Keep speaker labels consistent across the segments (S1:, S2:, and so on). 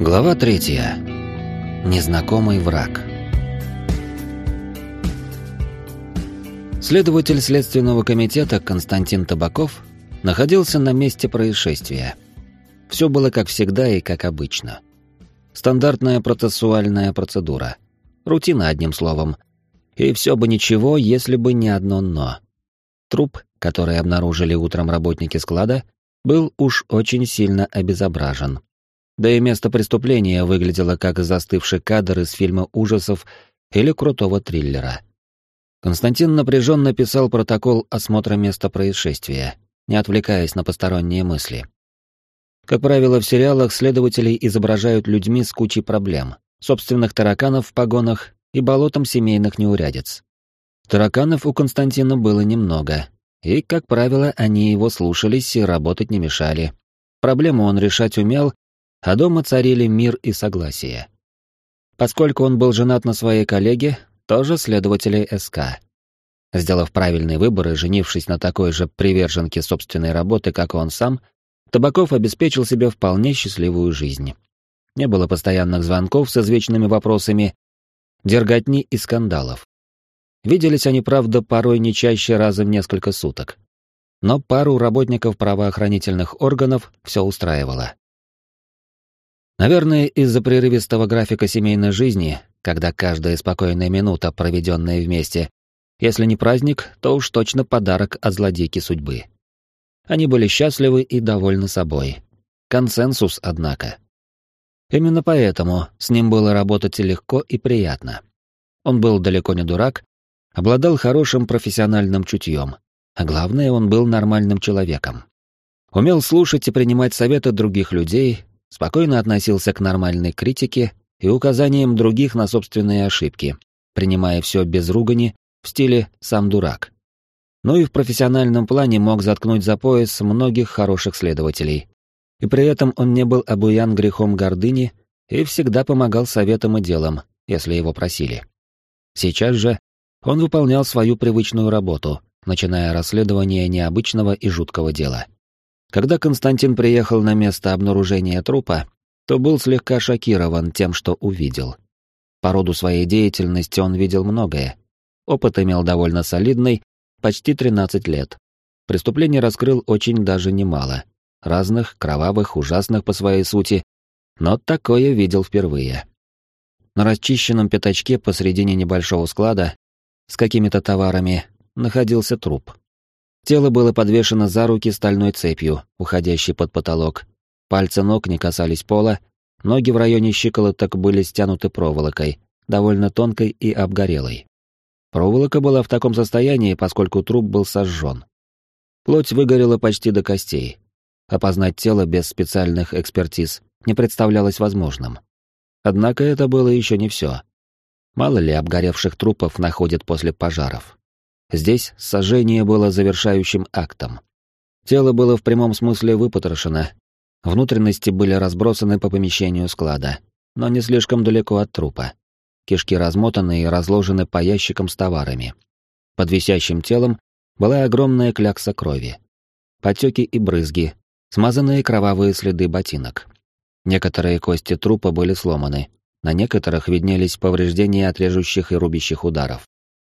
S1: Глава третья. Незнакомый враг. Следователь Следственного комитета Константин Табаков находился на месте происшествия. Все было как всегда и как обычно. Стандартная процессуальная процедура. Рутина, одним словом. И все бы ничего, если бы не одно «но». Труп, который обнаружили утром работники склада, был уж очень сильно обезображен. Да и место преступления выглядело как застывший кадр из фильма ужасов или крутого триллера. Константин напряженно писал протокол осмотра места происшествия, не отвлекаясь на посторонние мысли. Как правило, в сериалах следователей изображают людьми с кучей проблем, собственных тараканов в погонах и болотом семейных неурядиц. Тараканов у Константина было немного, и, как правило, они его слушались и работать не мешали. Проблему он решать умел а дома царили мир и согласие. Поскольку он был женат на своей коллеге, тоже следователе СК. Сделав правильный выбор и женившись на такой же приверженке собственной работы, как он сам, Табаков обеспечил себе вполне счастливую жизнь. Не было постоянных звонков с извечными вопросами, дерготни и скандалов. Виделись они, правда, порой не чаще раза в несколько суток. Но пару работников правоохранительных органов все устраивало. Наверное, из-за прерывистого графика семейной жизни, когда каждая спокойная минута, проведенная вместе, если не праздник, то уж точно подарок от злодейки судьбы. Они были счастливы и довольны собой. Консенсус, однако. Именно поэтому с ним было работать легко и приятно. Он был далеко не дурак, обладал хорошим профессиональным чутьем, а главное, он был нормальным человеком. Умел слушать и принимать советы других людей, спокойно относился к нормальной критике и указаниям других на собственные ошибки, принимая все без ругани в стиле «сам дурак». Ну и в профессиональном плане мог заткнуть за пояс многих хороших следователей. И при этом он не был обуян грехом гордыни и всегда помогал советам и делам, если его просили. Сейчас же он выполнял свою привычную работу, начиная расследование необычного и жуткого дела — когда Константин приехал на место обнаружения трупа, то был слегка шокирован тем, что увидел. По роду своей деятельности он видел многое. Опыт имел довольно солидный, почти 13 лет. Преступлений раскрыл очень даже немало. Разных, кровавых, ужасных по своей сути, но такое видел впервые. На расчищенном пятачке посредине небольшого склада с какими-то товарами находился труп. Тело было подвешено за руки стальной цепью, уходящей под потолок. Пальцы ног не касались пола, ноги в районе щиколоток были стянуты проволокой, довольно тонкой и обгорелой. Проволока была в таком состоянии, поскольку труп был сожжен. Плоть выгорела почти до костей. Опознать тело без специальных экспертиз не представлялось возможным. Однако это было еще не все. Мало ли обгоревших трупов находят после пожаров. Здесь сожжение было завершающим актом. Тело было в прямом смысле выпотрошено. Внутренности были разбросаны по помещению склада, но не слишком далеко от трупа. Кишки размотаны и разложены по ящикам с товарами. Под висящим телом была огромная клякса крови. Потеки и брызги, смазанные кровавые следы ботинок. Некоторые кости трупа были сломаны, на некоторых виднелись повреждения от режущих и рубящих ударов.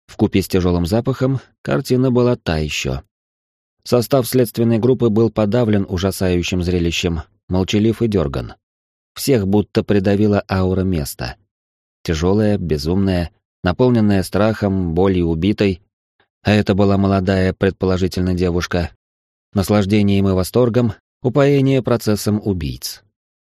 S1: В купе с тяжелым запахом картина была та еще. Состав следственной группы был подавлен ужасающим зрелищем, молчалив и дерган. Всех будто придавила аура места. Тяжелая, безумная, наполненная страхом, болью убитой. А это была молодая, предположительно, девушка. Наслаждением и восторгом, упоение процессом убийц.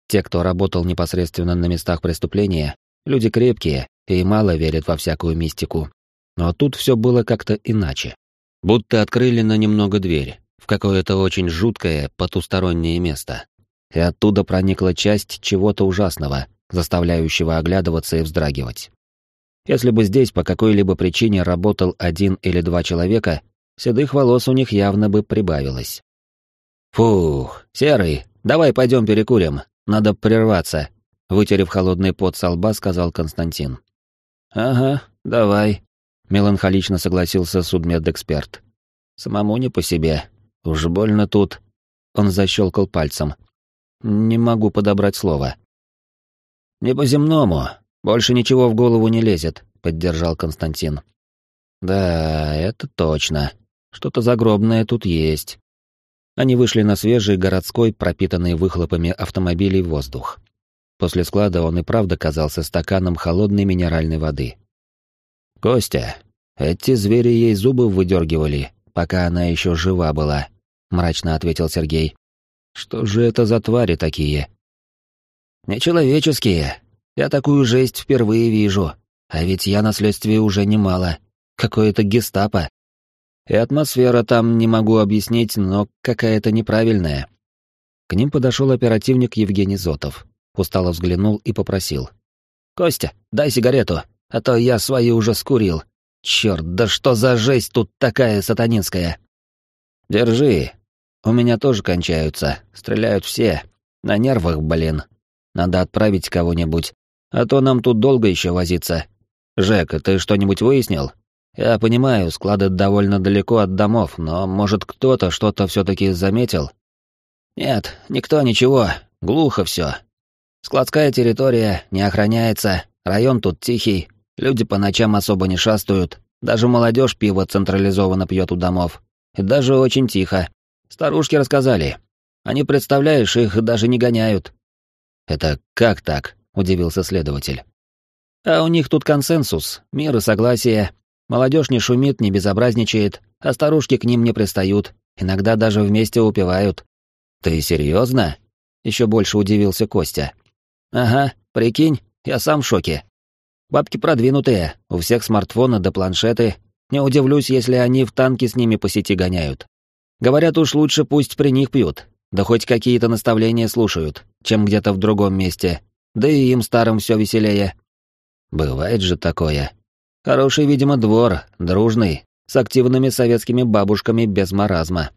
S1: Те, кто работал непосредственно на местах преступления, люди крепкие и мало верят во всякую мистику. Но тут все было как-то иначе. Будто открыли на немного дверь, в какое-то очень жуткое, потустороннее место. И оттуда проникла часть чего-то ужасного, заставляющего оглядываться и вздрагивать. Если бы здесь по какой-либо причине работал один или два человека, седых волос у них явно бы прибавилось. «Фух, Серый, давай пойдем перекурим, надо прерваться», вытерев холодный пот со лба, сказал Константин. «Ага, давай», Меланхолично согласился судмедэксперт. Самому не по себе. Уж больно тут. Он защелкал пальцем. Не могу подобрать слово. Не по-земному. Больше ничего в голову не лезет, поддержал Константин. Да, это точно. Что-то загробное тут есть. Они вышли на свежий городской, пропитанный выхлопами автомобилей воздух. После склада он и правда казался стаканом холодной минеральной воды. «Костя, эти звери ей зубы выдергивали, пока она еще жива была», — мрачно ответил Сергей. «Что же это за твари такие?» «Нечеловеческие. Я такую жесть впервые вижу. А ведь я на следствии уже немало. Какое-то гестапо. И атмосфера там не могу объяснить, но какая-то неправильная. К ним подошел оперативник Евгений Зотов. Устало взглянул и попросил. «Костя, дай сигарету, а то я свои уже скурил. Черт, да что за жесть тут такая сатанинская!» «Держи. У меня тоже кончаются. Стреляют все. На нервах, блин. Надо отправить кого-нибудь. А то нам тут долго еще возиться. Жека, ты что-нибудь выяснил? Я понимаю, склады довольно далеко от домов, но, может, кто-то что-то все-таки заметил? Нет, никто ничего, глухо все. Складская территория не охраняется, район тут тихий, люди по ночам особо не шастают, даже молодежь пиво централизованно пьет у домов. И даже очень тихо. Старушки рассказали. Они, представляешь, их даже не гоняют. «Это как так?» — удивился следователь. «А у них тут консенсус, мир и согласие, Молодежь не шумит, не безобразничает, а старушки к ним не пристают, иногда даже вместе упивают. Ты серьезно? Еще больше удивился Костя. Ага, прикинь, я сам в шоке. Бабки продвинутые, у всех смартфоны да планшеты. Не удивлюсь, если они в танки с ними по сети гоняют. Говорят, уж лучше пусть при них пьют, да хоть какие-то наставления слушают, чем где-то в другом месте. Да и им старым все веселее. Бывает же такое, Хороший, видимо, двор, дружный, с активными советскими бабушками без маразма.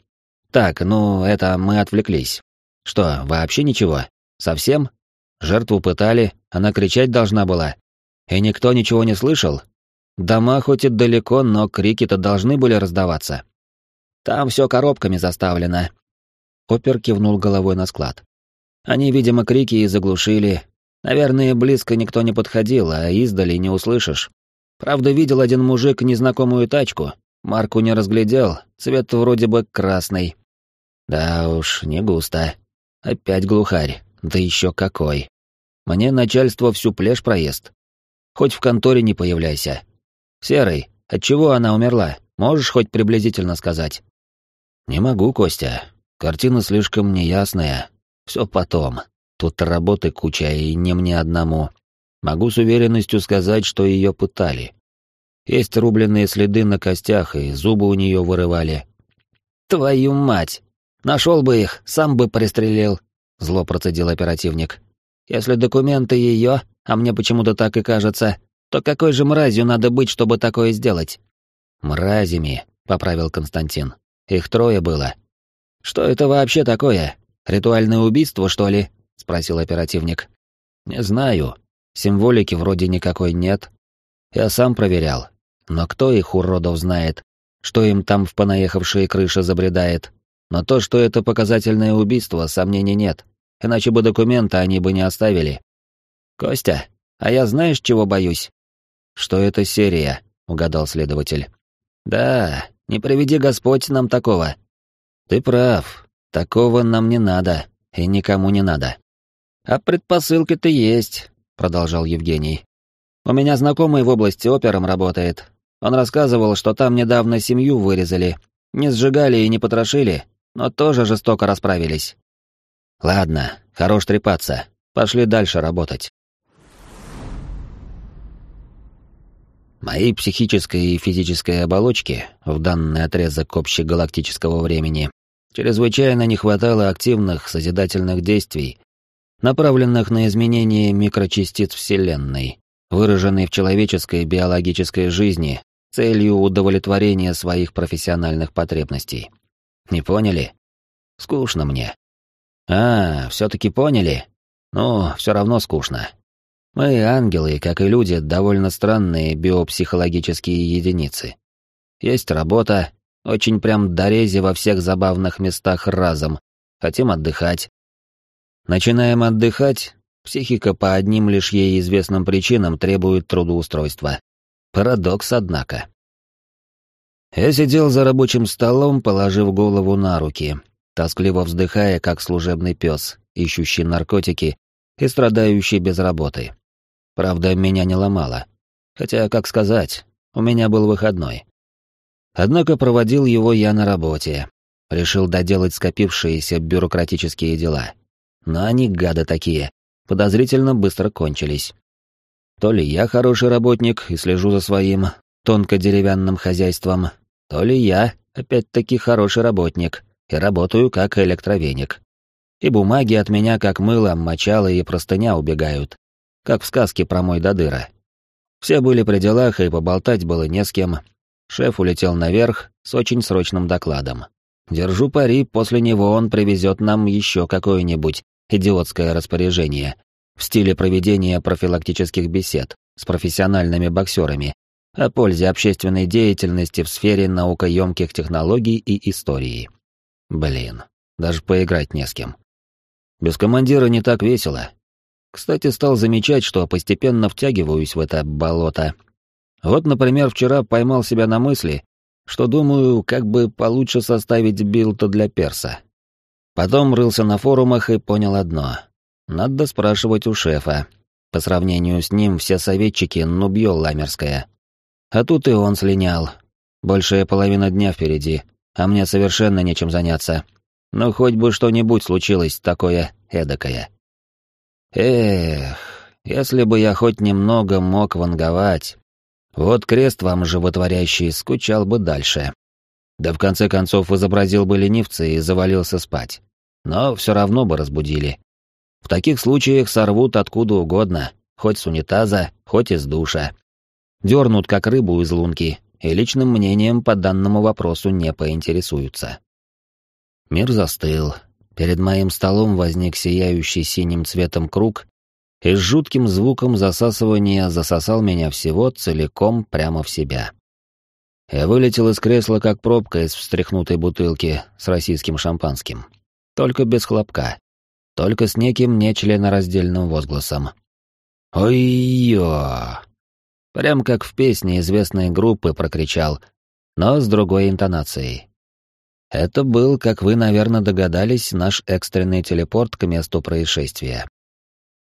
S1: Так, ну, это мы отвлеклись. Что, вообще ничего? Совсем? Жертву пытали, она кричать должна была. И никто ничего не слышал? Дома хоть и далеко, но крики-то должны были раздаваться. Там все коробками заставлено. Опер кивнул головой на склад. Они, видимо, крики и заглушили. Наверное, близко никто не подходил, а издали не услышишь. Правда, видел один мужик незнакомую тачку. Марку не разглядел, цвет вроде бы красный. Да уж, не густо. Опять глухарь, да еще какой. Мне начальство всю плешь проест. Хоть в конторе не появляйся. Серый, от чего она умерла? Можешь хоть приблизительно сказать? Не могу, Костя. Картина слишком неясная. Все потом. Тут работы куча и не мне одному. Могу с уверенностью сказать, что ее пытали. Есть рубленные следы на костях, и зубы у нее вырывали. «Твою мать! Нашел бы их, сам бы пристрелил!» — зло процедил оперативник. «Если документы ее, а мне почему-то так и кажется, то какой же мразью надо быть, чтобы такое сделать?» «Мразями», — поправил Константин. «Их трое было». «Что это вообще такое? Ритуальное убийство, что ли?» — спросил оперативник. «Не знаю. Символики вроде никакой нет. Я сам проверял. Но кто их, уродов, знает, что им там в понаехавшие крыши забредает. Но то, что это показательное убийство, сомнений нет. Иначе бы документы они бы не оставили. «Костя, а я знаешь, чего боюсь?» «Что это серия», — угадал следователь. «Да, не приведи Господь нам такого». «Ты прав. Такого нам не надо, и никому не надо». «А предпосылки-то есть продолжал Евгений. У меня знакомый в области опером работает. Он рассказывал, что там недавно семью вырезали. Не сжигали и не потрошили, но тоже жестоко расправились. Ладно, хорош трепаться. Пошли дальше работать. Моей психической и физической оболочки в данный отрезок общегалактического времени чрезвычайно не хватало активных созидательных действий направленных на изменение микрочастиц Вселенной, выраженной в человеческой биологической жизни целью удовлетворения своих профессиональных потребностей. Не поняли? Скучно мне. А, все-таки поняли? Ну, все равно скучно. Мы, ангелы, как и люди, довольно странные биопсихологические единицы. Есть работа, очень прям дорези во всех забавных местах разом. Хотим отдыхать, Начинаем отдыхать, Психика по одним лишь ей известным причинам требует трудоустройства. Парадокс, однако. Я сидел за рабочим столом, положив голову на руки, тоскливо вздыхая, как служебный пес, ищущий наркотики и страдающий без работы. Правда, меня не ломало. Хотя, как сказать, у меня был выходной. Однако проводил его я на работе. Решил доделать скопившиеся бюрократические дела. Но они, гады такие, подозрительно быстро кончились. То ли я хороший работник и слежу за своим тонко-деревянным хозяйством, то ли я, опять-таки, хороший работник и работаю как электровеник. И бумаги от меня как мыло, мочало и простыня убегают, как в сказке про мой Дадыра. Все были при делах, и поболтать было не с кем. Шеф улетел наверх с очень срочным докладом. Держу пари, после него он привезет нам еще какое-нибудь идиотское распоряжение в стиле проведения профилактических бесед с профессиональными боксерами о пользе общественной деятельности в сфере наукоемких технологий и истории. Блин, даже поиграть не с кем. Без командира не так весело. Кстати, стал замечать, что постепенно втягиваюсь в это болото. Вот, например, вчера поймал себя на мысли, что думаю, как бы получше составить билд для перса. Потом рылся на форумах и понял одно. Надо спрашивать у шефа. По сравнению с ним все советчики нубьё ламерская. А тут и он слинял. Большая половина дня впереди, а мне совершенно нечем заняться. Ну, хоть бы что-нибудь случилось такое эдакое. Эх, если бы я хоть немного мог ванговать. Вот крест вам животворящий скучал бы дальше. Да в конце концов изобразил бы ленивца и завалился спать. Но все равно бы разбудили. В таких случаях сорвут откуда угодно, хоть с унитаза, хоть из душа. Дернут как рыбу из лунки, и личным мнением по данному вопросу не поинтересуются. Мир застыл, Перед моим столом возник сияющий синим цветом круг и с жутким звуком засасывания засосал меня всего целиком прямо в себя. Я вылетел из кресла, как пробка из встряхнутой бутылки с российским шампанским. Только без хлопка. Только с неким нечленораздельным возгласом. «Ой-ё!» Прям как в песне известной группы прокричал, но с другой интонацией. Это был, как вы, наверное, догадались, наш экстренный телепорт к месту происшествия.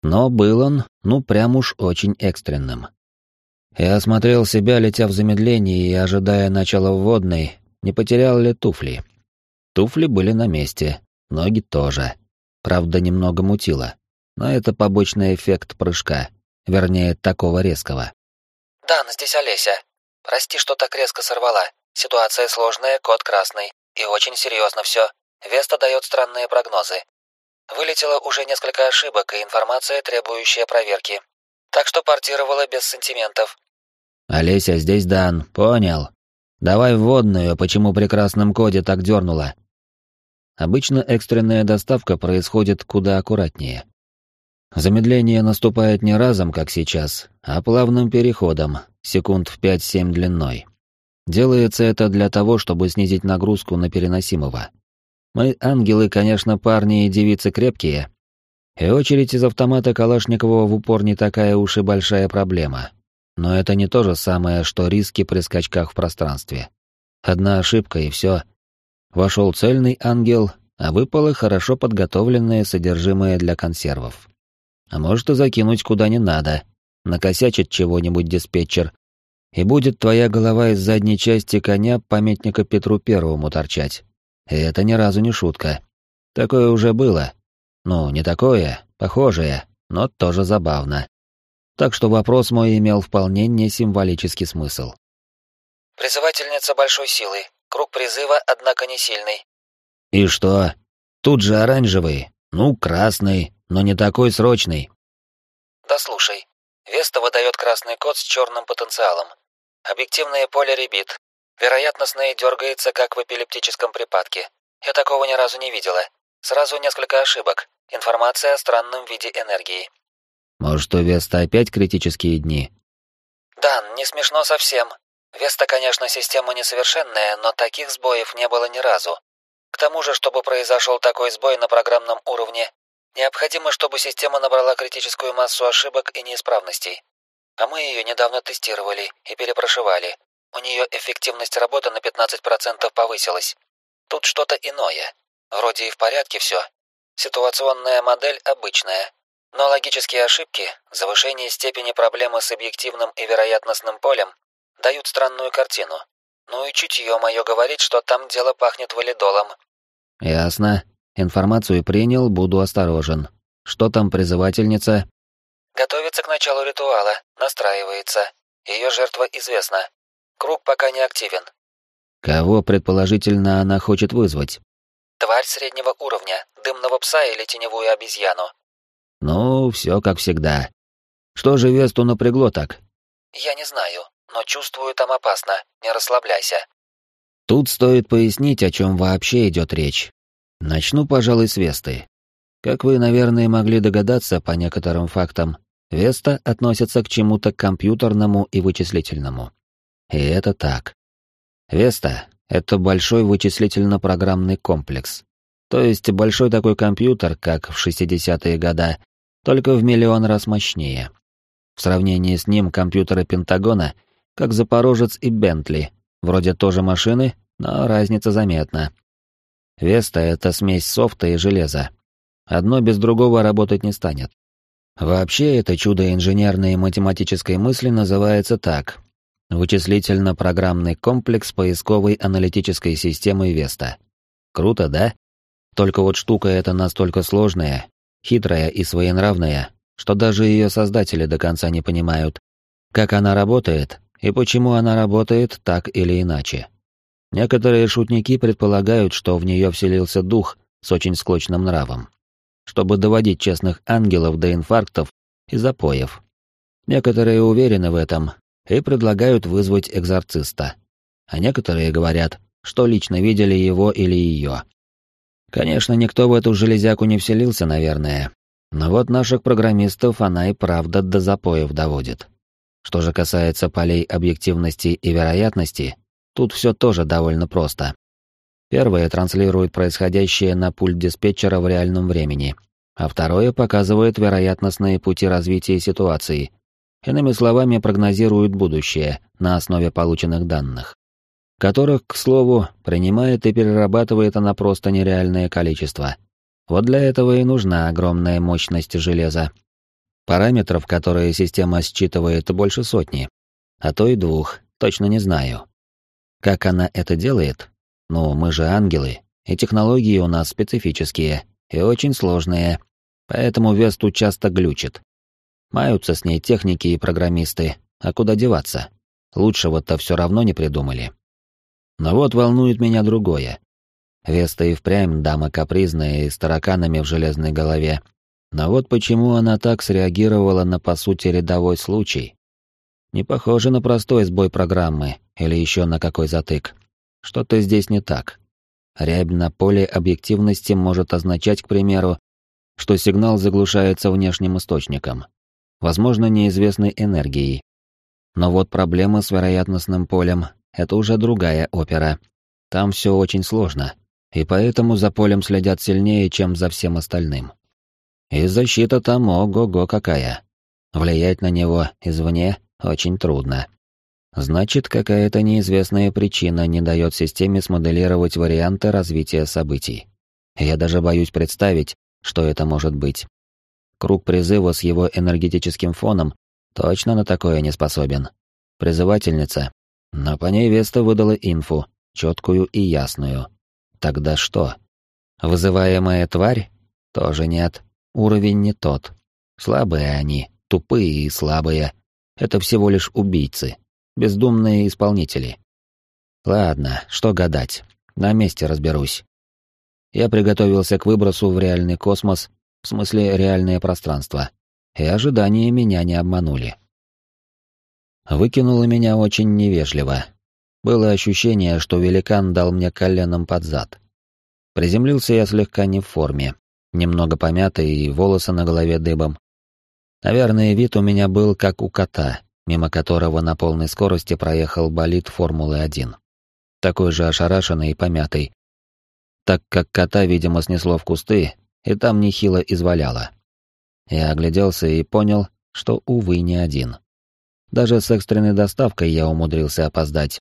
S1: Но был он, ну, прям уж очень экстренным. Я осмотрел себя, летя в замедлении и ожидая начала вводной, не потерял ли туфли. Туфли были на месте, ноги тоже. Правда, немного мутило. Но это побочный эффект прыжка, вернее, такого резкого.
S2: «Дан, здесь Олеся. Прости, что так резко сорвала. Ситуация сложная, код красный. И очень серьезно все. Веста дает странные прогнозы. Вылетело уже несколько ошибок и информация, требующая проверки. Так что портировала без сантиментов.
S1: Олеся, здесь Дан, понял. Давай вводную, почему при красном коде так дернула. Обычно экстренная доставка происходит куда аккуратнее. Замедление наступает не разом, как сейчас, а плавным переходом, секунд в 5-7 длиной. Делается это для того, чтобы снизить нагрузку на переносимого. Мы, ангелы, конечно, парни и девицы крепкие, и очередь из автомата Калашникова в упор не такая уж и большая проблема. Но это не то же самое, что риски при скачках в пространстве. Одна ошибка и все. Вошел цельный ангел, а выпало хорошо подготовленное содержимое для консервов. А может и закинуть куда не надо, накосячить чего-нибудь диспетчер, и будет твоя голова из задней части коня памятника Петру Первому торчать. И это ни разу не шутка. Такое уже было. Ну, не такое, похожее, но тоже забавно. Так что вопрос мой имел вполне не символический смысл.
S2: Призывательница большой силы. Круг призыва, однако не сильный.
S1: И что? Тут же оранжевый, ну, красный, но не такой срочный.
S2: Да слушай, Веста выдает красный код с черным потенциалом. Объективное поле ребит. Вероятностное дергается, как в эпилептическом припадке. Я такого ни разу не видела. Сразу несколько ошибок. Информация о странном виде энергии.
S1: Может, у Веста опять критические дни?
S2: Дан, не смешно совсем. Веста, конечно, система несовершенная, но таких сбоев не было ни разу. К тому же, чтобы произошел такой сбой на программном уровне, Необходимо, чтобы система набрала критическую массу ошибок и неисправностей. А мы ее недавно тестировали и перепрошивали. У нее эффективность работы на 15% повысилась. Тут что-то иное. Вроде и в порядке все. Ситуационная модель обычная. Но логические ошибки, завышение степени проблемы с объективным и вероятностным полем дают странную картину. Ну и чутье мое говорит, что там дело пахнет валидолом.
S1: Ясно. Информацию принял, буду осторожен. Что там призывательница?
S2: Готовится к началу ритуала, настраивается. Ее жертва известна. Круг пока не активен.
S1: Кого, предположительно, она хочет вызвать?
S2: Тварь среднего уровня, дымного пса или теневую обезьяну.
S1: Ну, все как всегда. Что же Весту напрягло так?
S2: Я не знаю, но чувствую там опасно. Не расслабляйся.
S1: Тут стоит пояснить, о чем вообще идет речь. Начну, пожалуй, с Весты. Как вы, наверное, могли догадаться по некоторым фактам, Веста относится к чему-то компьютерному и вычислительному. И это так. Веста — это большой вычислительно-программный комплекс. То есть большой такой компьютер, как в 60-е годы, только в миллион раз мощнее. В сравнении с ним компьютеры Пентагона, как Запорожец и Бентли, вроде тоже машины, но разница заметна. Веста — это смесь софта и железа. Одно без другого работать не станет. Вообще, это чудо инженерной и математической мысли называется так. Вычислительно-программный комплекс поисковой аналитической системы Веста. Круто, да? Только вот штука эта настолько сложная, хитрая и своенравная, что даже ее создатели до конца не понимают, как она работает и почему она работает так или иначе. Некоторые шутники предполагают, что в нее вселился дух с очень склочным нравом, чтобы доводить честных ангелов до инфарктов и запоев. Некоторые уверены в этом и предлагают вызвать экзорциста, а некоторые говорят, что лично видели его или ее. Конечно, никто в эту железяку не вселился, наверное. Но вот наших программистов она и правда до запоев доводит. Что же касается полей объективности и вероятности, тут все тоже довольно просто. Первое транслирует происходящее на пульт диспетчера в реальном времени, а второе показывает вероятностные пути развития ситуации. Иными словами, прогнозирует будущее на основе полученных данных которых, к слову, принимает и перерабатывает она просто нереальное количество. Вот для этого и нужна огромная мощность железа. Параметров, которые система считывает, больше сотни, а то и двух, точно не знаю. Как она это делает? Ну, мы же ангелы, и технологии у нас специфические и очень сложные, поэтому Весту часто глючит. Маются с ней техники и программисты, а куда деваться? Лучшего-то все равно не придумали. Но вот волнует меня другое. Веста и впрямь дама капризная и с тараканами в железной голове. Но вот почему она так среагировала на, по сути, рядовой случай? Не похоже на простой сбой программы или еще на какой затык. Что-то здесь не так. Рябь на поле объективности может означать, к примеру, что сигнал заглушается внешним источником, возможно, неизвестной энергией. Но вот проблема с вероятностным полем это уже другая опера. Там все очень сложно, и поэтому за полем следят сильнее, чем за всем остальным. И защита там ого-го какая. Влиять на него извне очень трудно. Значит, какая-то неизвестная причина не дает системе смоделировать варианты развития событий. Я даже боюсь представить, что это может быть. Круг призыва с его энергетическим фоном точно на такое не способен. Призывательница но по ней Веста выдала инфу, четкую и ясную. Тогда что? Вызываемая тварь? Тоже нет. Уровень не тот. Слабые они, тупые и слабые. Это всего лишь убийцы, бездумные исполнители. Ладно, что гадать. На месте разберусь. Я приготовился к выбросу в реальный космос, в смысле реальное пространство. И ожидания меня не обманули выкинуло меня очень невежливо. Было ощущение, что великан дал мне коленом под зад. Приземлился я слегка не в форме, немного помятый и волосы на голове дыбом. Наверное, вид у меня был как у кота, мимо которого на полной скорости проехал болид Формулы-1. Такой же ошарашенный и помятый. Так как кота, видимо, снесло в кусты, и там нехило изваляло. Я огляделся и понял, что, увы, не один. Даже с экстренной доставкой я умудрился опоздать.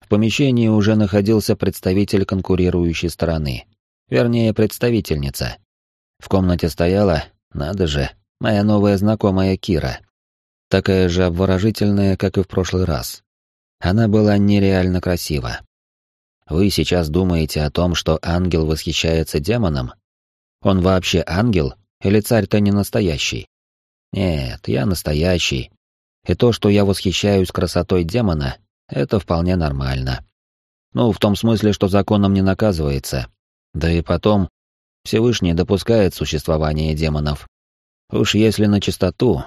S1: В помещении уже находился представитель конкурирующей стороны. Вернее, представительница. В комнате стояла, надо же, моя новая знакомая Кира. Такая же обворожительная, как и в прошлый раз. Она была нереально красива. Вы сейчас думаете о том, что ангел восхищается демоном? Он вообще ангел или царь-то не настоящий? Нет, я настоящий. И то, что я восхищаюсь красотой демона, это вполне нормально. Ну, в том смысле, что законом не наказывается. Да и потом, Всевышний допускает существование демонов. Уж если на чистоту,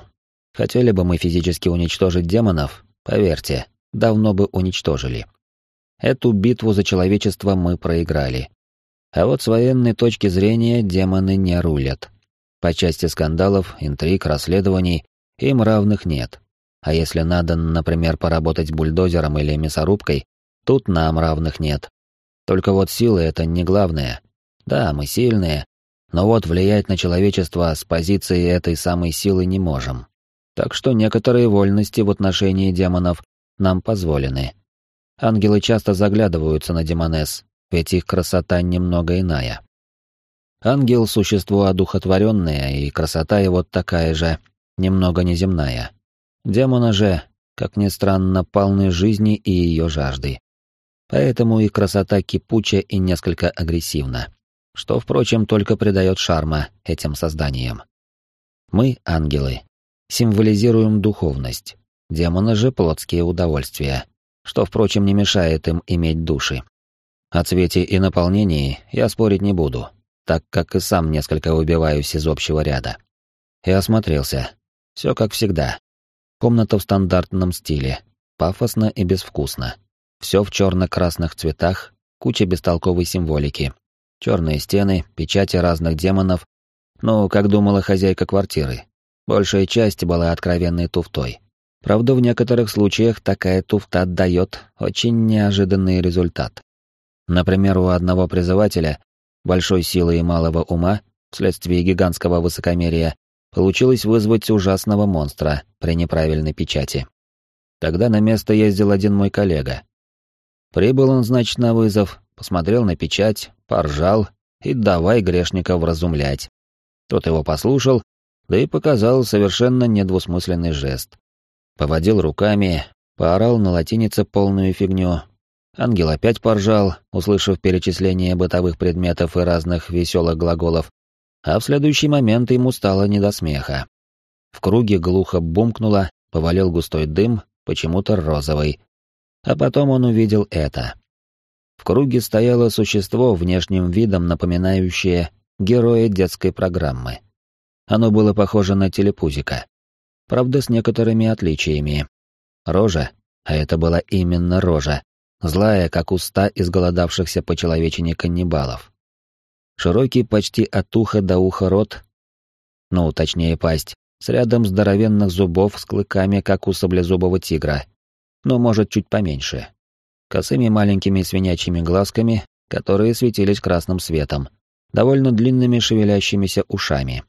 S1: хотели бы мы физически уничтожить демонов, поверьте, давно бы уничтожили. Эту битву за человечество мы проиграли. А вот с военной точки зрения демоны не рулят. По части скандалов, интриг, расследований им равных нет. А если надо, например, поработать бульдозером или мясорубкой, тут нам равных нет. Только вот силы — это не главное. Да, мы сильные, но вот влиять на человечество с позиции этой самой силы не можем. Так что некоторые вольности в отношении демонов нам позволены. Ангелы часто заглядываются на демонесс, ведь их красота немного иная. Ангел — существо одухотворенное, и красота его такая же, немного неземная. Демона же, как ни странно, полны жизни и ее жажды. Поэтому и красота кипуча и несколько агрессивна, что, впрочем, только придает шарма этим созданиям. Мы, ангелы, символизируем духовность, демоны же — плотские удовольствия, что, впрочем, не мешает им иметь души. О цвете и наполнении я спорить не буду, так как и сам несколько выбиваюсь из общего ряда. И осмотрелся. Все как всегда. Комната в стандартном стиле, пафосно и безвкусно. Все в черно-красных цветах, куча бестолковой символики. Черные стены, печати разных демонов. Ну, как думала хозяйка квартиры. Большая часть была откровенной туфтой. Правда, в некоторых случаях такая туфта дает очень неожиданный результат. Например, у одного призывателя, большой силы и малого ума, вследствие гигантского высокомерия, Получилось вызвать ужасного монстра при неправильной печати. Тогда на место ездил один мой коллега. Прибыл он, значит, на вызов, посмотрел на печать, поржал и давай грешника вразумлять. Тот его послушал, да и показал совершенно недвусмысленный жест. Поводил руками, поорал на латинице полную фигню. Ангел опять поржал, услышав перечисление бытовых предметов и разных веселых глаголов, а в следующий момент ему стало не до смеха. В круге глухо бумкнуло, повалил густой дым, почему-то розовый. А потом он увидел это. В круге стояло существо внешним видом, напоминающее героя детской программы. Оно было похоже на телепузика. Правда, с некоторыми отличиями. Рожа, а это была именно рожа, злая, как уста изголодавшихся по человечине каннибалов. Широкий почти от уха до уха рот, ну, точнее пасть, с рядом здоровенных зубов с клыками, как у саблезубого тигра, но может чуть поменьше. Косыми маленькими свинячьими глазками, которые светились красным светом, довольно длинными шевелящимися ушами,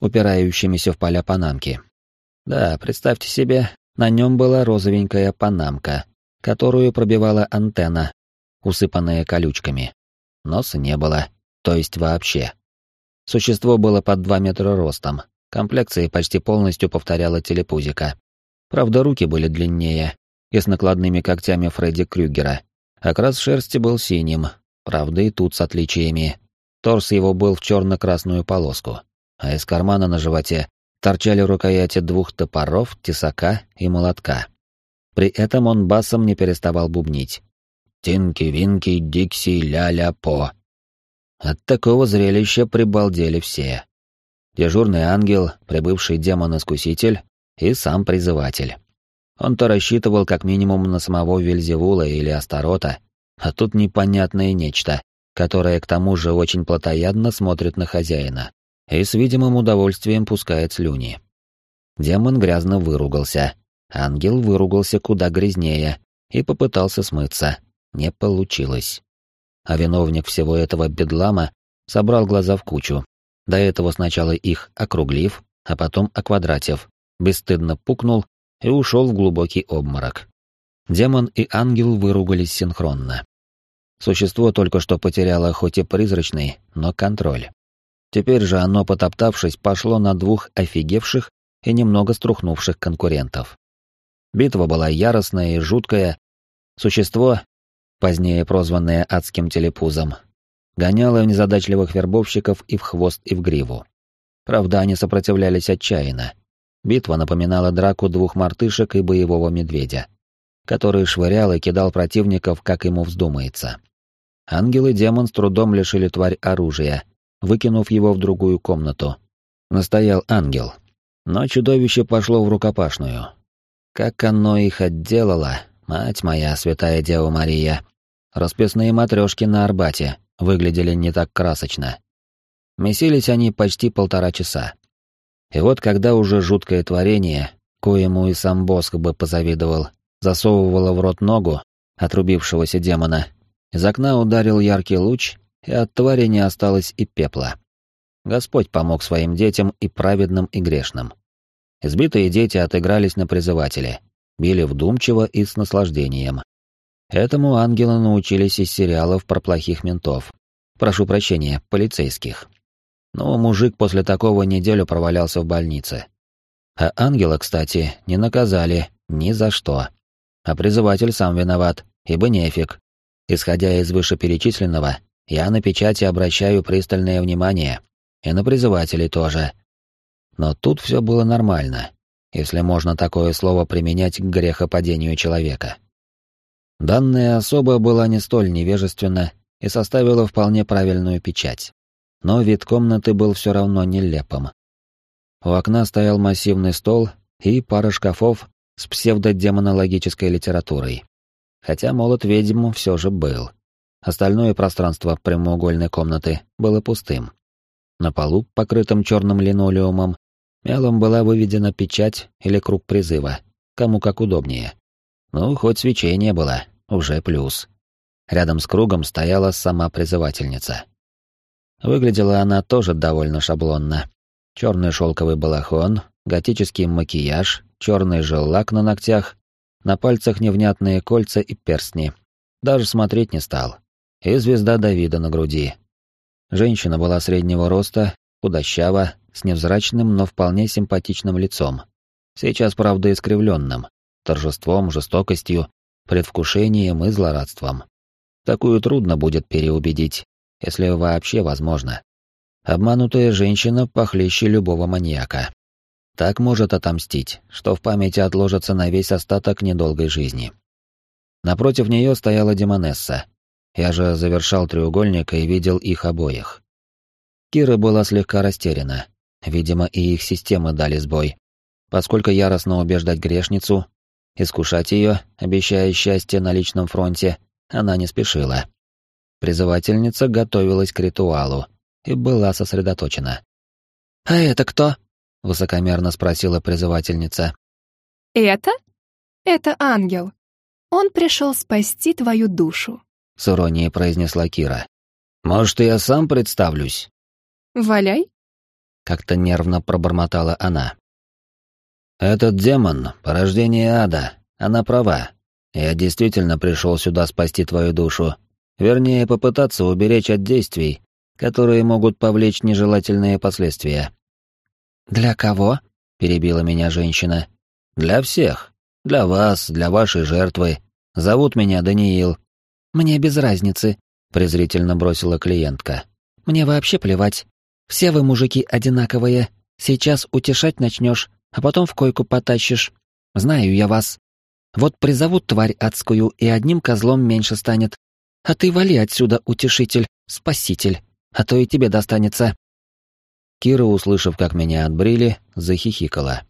S1: упирающимися в поля панамки. Да, представьте себе, на нем была розовенькая панамка, которую пробивала антенна, усыпанная колючками. Носа не было, то есть вообще. Существо было под 2 метра ростом, комплекция почти полностью повторяла телепузика. Правда, руки были длиннее и с накладными когтями Фредди Крюгера. Окрас шерсти был синим, правда и тут с отличиями. Торс его был в черно-красную полоску, а из кармана на животе торчали рукояти двух топоров, тесака и молотка. При этом он басом не переставал бубнить. «Тинки-винки, дикси, ля-ля-по». От такого зрелища прибалдели все. Дежурный ангел, прибывший демон-искуситель и сам призыватель. Он-то рассчитывал как минимум на самого Вельзевула или Астарота, а тут непонятное нечто, которое к тому же очень плотоядно смотрит на хозяина и с видимым удовольствием пускает слюни. Демон грязно выругался, ангел выругался куда грязнее и попытался смыться. Не получилось а виновник всего этого бедлама собрал глаза в кучу. до этого сначала их округлив, а потом оквадратив, бесстыдно пукнул и ушел в глубокий обморок. Демон и ангел выругались синхронно. Существо только что потеряло хоть и призрачный, но контроль. Теперь же оно, потоптавшись, пошло на двух офигевших и немного струхнувших конкурентов. Битва была яростная и жуткая. Существо, позднее прозванное адским телепузом, гоняло незадачливых вербовщиков и в хвост, и в гриву. Правда, они сопротивлялись отчаянно. Битва напоминала драку двух мартышек и боевого медведя, который швырял и кидал противников, как ему вздумается. Ангел и демон с трудом лишили тварь оружия, выкинув его в другую комнату. Настоял ангел. Но чудовище пошло в рукопашную. Как оно их отделало, мать моя, святая Дева Мария. Расписные матрешки на Арбате выглядели не так красочно. Месились они почти полтора часа. И вот когда уже жуткое творение, коему и сам Босх бы позавидовал, засовывало в рот ногу отрубившегося демона, из окна ударил яркий луч, и от твари не осталось и пепла. Господь помог своим детям и праведным, и грешным. Избитые дети отыгрались на призывателе, били вдумчиво и с наслаждением. Этому ангелы научились из сериалов про плохих ментов. Прошу прощения, полицейских. Но мужик после такого неделю провалялся в больнице. А ангела, кстати, не наказали ни за что. А призыватель сам виноват, ибо нефиг. Исходя из вышеперечисленного, я на печати обращаю пристальное внимание. И на призывателей тоже. Но тут все было нормально, если можно такое слово применять к грехопадению человека. Данная особа была не столь невежественна и составила вполне правильную печать. Но вид комнаты был все равно нелепым. У окна стоял массивный стол и пара шкафов с псевдодемонологической литературой. Хотя молот ведьм все же был. Остальное пространство прямоугольной комнаты было пустым. На полу, покрытом черным линолеумом, мелом была выведена печать или круг призыва, кому как удобнее. Ну, хоть свечение было, уже плюс. Рядом с кругом стояла сама призывательница. Выглядела она тоже довольно шаблонно. Черный шелковый балахон, готический макияж, черный же лак на ногтях, на пальцах невнятные кольца и перстни. Даже смотреть не стал. И звезда Давида на груди, Женщина была среднего роста, худощава, с невзрачным, но вполне симпатичным лицом. Сейчас, правда, искривленным, торжеством, жестокостью, предвкушением и злорадством. Такую трудно будет переубедить, если вообще возможно. Обманутая женщина похлеще любого маньяка. Так может отомстить, что в памяти отложится на весь остаток недолгой жизни. Напротив нее стояла Демонесса, я же завершал треугольник и видел их обоих. Кира была слегка растеряна. Видимо, и их системы дали сбой. Поскольку яростно убеждать грешницу, искушать ее, обещая счастье на личном фронте, она не спешила. Призывательница готовилась к ритуалу и была сосредоточена.
S3: «А это кто?»
S1: — высокомерно спросила призывательница.
S3: «Это? Это ангел. Он пришел спасти твою душу
S1: с иронией произнесла Кира. Может, я сам представлюсь?
S3: Валяй.
S1: Как-то нервно пробормотала она. Этот демон — порождение ада. Она права. Я действительно пришел сюда спасти твою душу. Вернее, попытаться уберечь от действий, которые могут повлечь нежелательные последствия.
S3: «Для кого?»
S1: — перебила меня женщина. «Для всех. Для вас, для вашей жертвы. Зовут меня Даниил,
S3: «Мне без разницы», —
S1: презрительно бросила клиентка.
S3: «Мне вообще плевать. Все вы, мужики, одинаковые. Сейчас утешать начнешь, а потом в койку потащишь. Знаю я вас. Вот призовут тварь адскую, и одним козлом меньше станет. А ты вали отсюда, утешитель, спаситель, а то и тебе достанется».
S1: Кира, услышав, как меня отбрили, захихикала.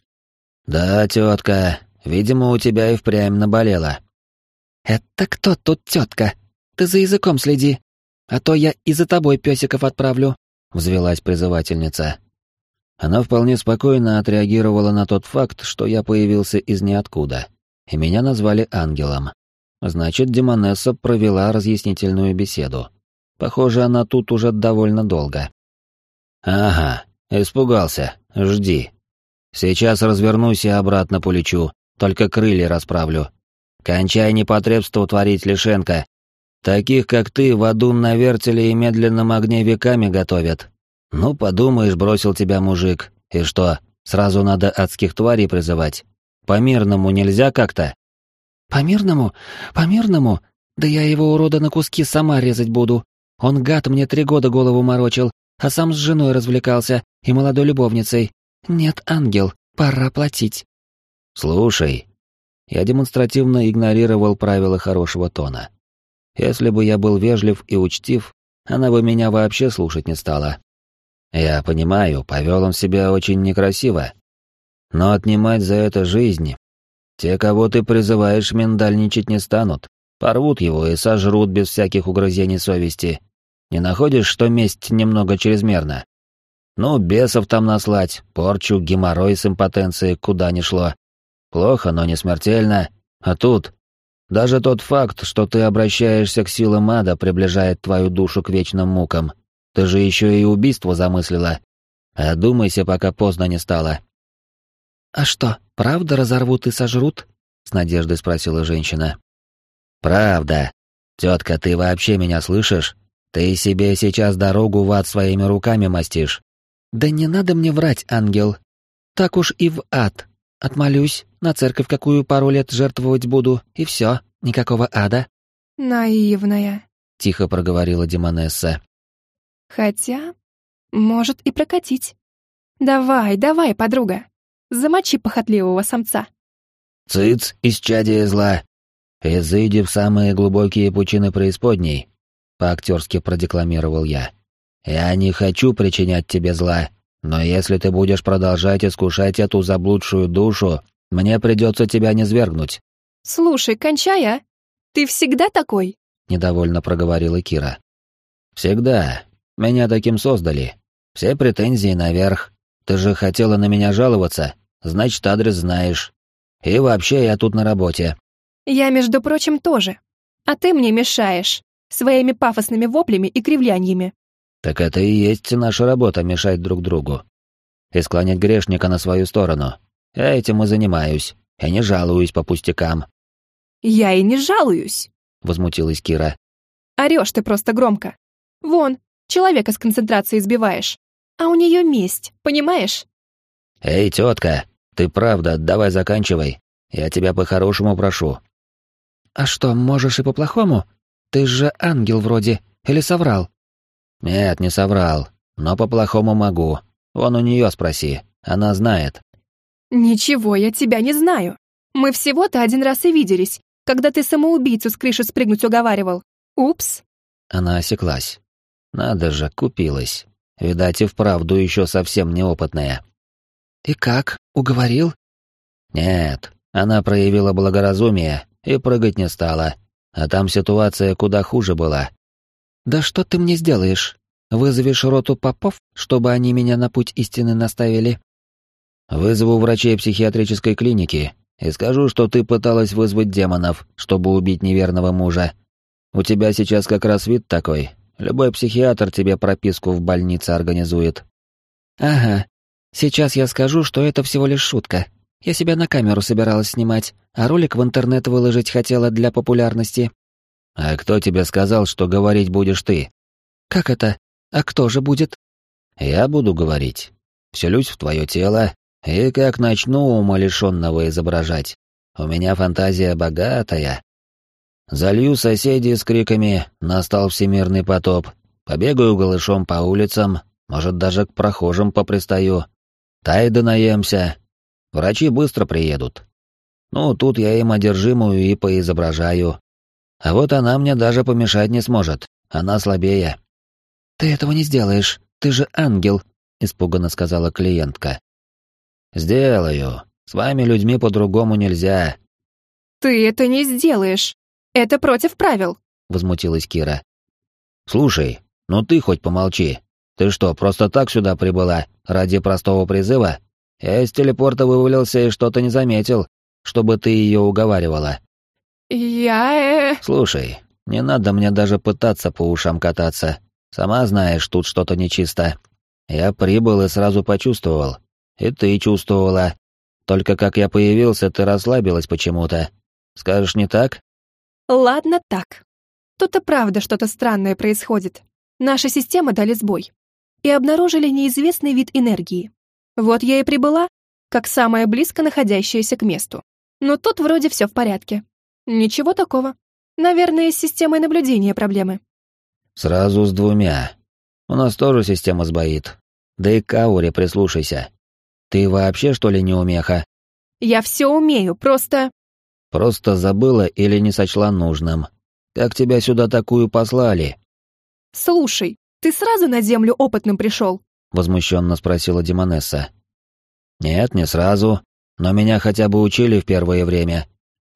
S1: «Да, тетка, видимо, у тебя и впрямь наболело».
S3: «Это кто тут тетка? Ты за языком следи, а то я и за тобой песиков отправлю», — взвелась призывательница.
S1: Она вполне спокойно отреагировала на тот факт, что я появился из ниоткуда, и меня назвали ангелом. Значит, Демонесса провела разъяснительную беседу. Похоже, она тут уже довольно долго. Ага, испугался. Жди. Сейчас развернусь и обратно полечу, только крылья расправлю. Кончай непотребство творить, Лишенко. Таких, как ты, в аду на вертеле и медленном огне веками готовят. Ну, подумаешь, бросил тебя мужик. И что, сразу надо адских тварей призывать? По-мирному нельзя как-то?
S3: По-мирному? По-мирному? Да я его урода на куски сама резать буду. Он, гад, мне три года голову морочил, а сам с женой развлекался и молодой любовницей. Нет, ангел, пора платить.
S1: Слушай, я демонстративно игнорировал правила хорошего тона. Если бы я был вежлив и учтив, она бы меня вообще слушать не стала. Я понимаю, повел он себя очень некрасиво. Но отнимать за это жизнь... Те, кого ты призываешь, миндальничать не станут. Порвут его и сожрут без всяких угрызений совести. Не находишь, что месть немного чрезмерна? Ну, бесов там наслать, порчу, геморрой с импотенцией куда ни шло. Плохо, но не смертельно. А тут... Даже тот факт, что ты обращаешься к силам ада, приближает твою душу к вечным мукам. Ты же еще и убийство замыслила. Одумайся, пока поздно не стало.
S3: «А что, правда разорвут и сожрут?» — с надеждой спросила женщина.
S1: «Правда. Тетка, ты вообще меня слышишь? Ты себе сейчас дорогу в ад своими руками мастишь.
S3: Да не надо мне врать, ангел. Так уж и в ад. Отмолюсь, на церковь какую пару лет жертвовать буду, и все, никакого ада.
S4: Наивная,
S1: тихо проговорила Демонесса.
S4: Хотя, может и прокатить. Давай, давай, подруга. Замочи похотливого самца.
S1: Цыц, исчадие зла. Изыди в самые глубокие пучины преисподней, по-актерски продекламировал я. «Я не хочу причинять тебе зла, но если ты будешь продолжать искушать эту заблудшую душу, мне придется тебя низвергнуть».
S4: «Слушай, кончай, а? Ты всегда такой?»
S1: — недовольно проговорила Кира. «Всегда. Меня таким создали. Все претензии наверх. Ты же хотела на меня жаловаться, значит, адрес знаешь. И вообще я тут на работе».
S4: «Я, между прочим, тоже. А ты мне мешаешь своими пафосными воплями и кривляниями.
S1: Так это и есть наша работа — мешать друг другу. И склонять грешника на свою сторону. Я этим и занимаюсь, и не жалуюсь по пустякам.
S4: «Я и не жалуюсь», —
S1: возмутилась Кира.
S4: «Орешь ты просто громко. Вон, человека с концентрацией сбиваешь. А у нее месть, понимаешь?»
S1: «Эй, тетка, ты правда, давай заканчивай. Я тебя по-хорошему прошу».
S3: «А что, можешь и по-плохому?» Ты же ангел вроде, или соврал?»
S1: «Нет, не соврал, но по-плохому могу. Вон у нее спроси, она знает».
S4: «Ничего, я тебя не знаю. Мы всего-то один раз и виделись, когда ты самоубийцу с крыши спрыгнуть уговаривал. Упс».
S1: Она осеклась. «Надо же, купилась. Видать, и вправду еще совсем неопытная».
S3: «И как, уговорил?»
S1: «Нет, она проявила благоразумие и прыгать не стала, а там ситуация куда хуже была.
S3: «Да что ты мне сделаешь? Вызовешь роту попов, чтобы они меня на путь истины наставили?»
S1: «Вызову врачей психиатрической клиники и скажу, что ты пыталась вызвать демонов, чтобы убить неверного мужа. У тебя сейчас как раз вид такой. Любой психиатр тебе прописку в больнице организует».
S3: «Ага. Сейчас я скажу, что это всего лишь шутка. Я себя на камеру собиралась снимать, а ролик в интернет выложить хотела для популярности.
S1: А кто тебе сказал, что говорить будешь ты?
S3: Как это? А кто же будет?
S1: Я буду говорить. Вселюсь в твое тело, и как начну умалишенного изображать. У меня фантазия богатая. Залью соседей с криками «Настал всемирный потоп», побегаю голышом по улицам, может, даже к прохожим попристаю. Тайды наемся, Врачи быстро приедут. Ну, тут я им одержимую и поизображаю. А вот она мне даже помешать не сможет. Она слабее.
S3: Ты этого не сделаешь. Ты же ангел, испуганно сказала клиентка.
S1: Сделаю. С вами людьми по-другому нельзя.
S4: Ты это не сделаешь. Это против правил,
S1: возмутилась Кира. Слушай, ну ты хоть помолчи. Ты что, просто так сюда прибыла ради простого призыва? Я из телепорта вывалился и что-то не заметил, чтобы ты ее уговаривала.
S4: Я... Э...
S1: Слушай, не надо мне даже пытаться по ушам кататься. Сама знаешь, тут что-то нечисто. Я прибыл и сразу почувствовал. И ты чувствовала. Только как я появился, ты расслабилась почему-то. Скажешь, не так?
S4: Ладно так. Тут и правда что-то странное происходит. Наша система дали сбой. И обнаружили неизвестный вид энергии. Вот я и прибыла, как самая близко находящаяся к месту. Но тут вроде все в порядке. Ничего такого. Наверное, с системой наблюдения проблемы.
S1: Сразу с двумя. У нас тоже система сбоит. Да и к ауре прислушайся. Ты вообще, что ли, не умеха?
S4: Я все умею, просто...
S1: Просто забыла или не сочла нужным. Как тебя сюда такую послали?
S4: Слушай, ты сразу на землю опытным пришел?
S1: Возмущенно спросила Демонесса. Нет, не сразу. Но меня хотя бы учили в первое время.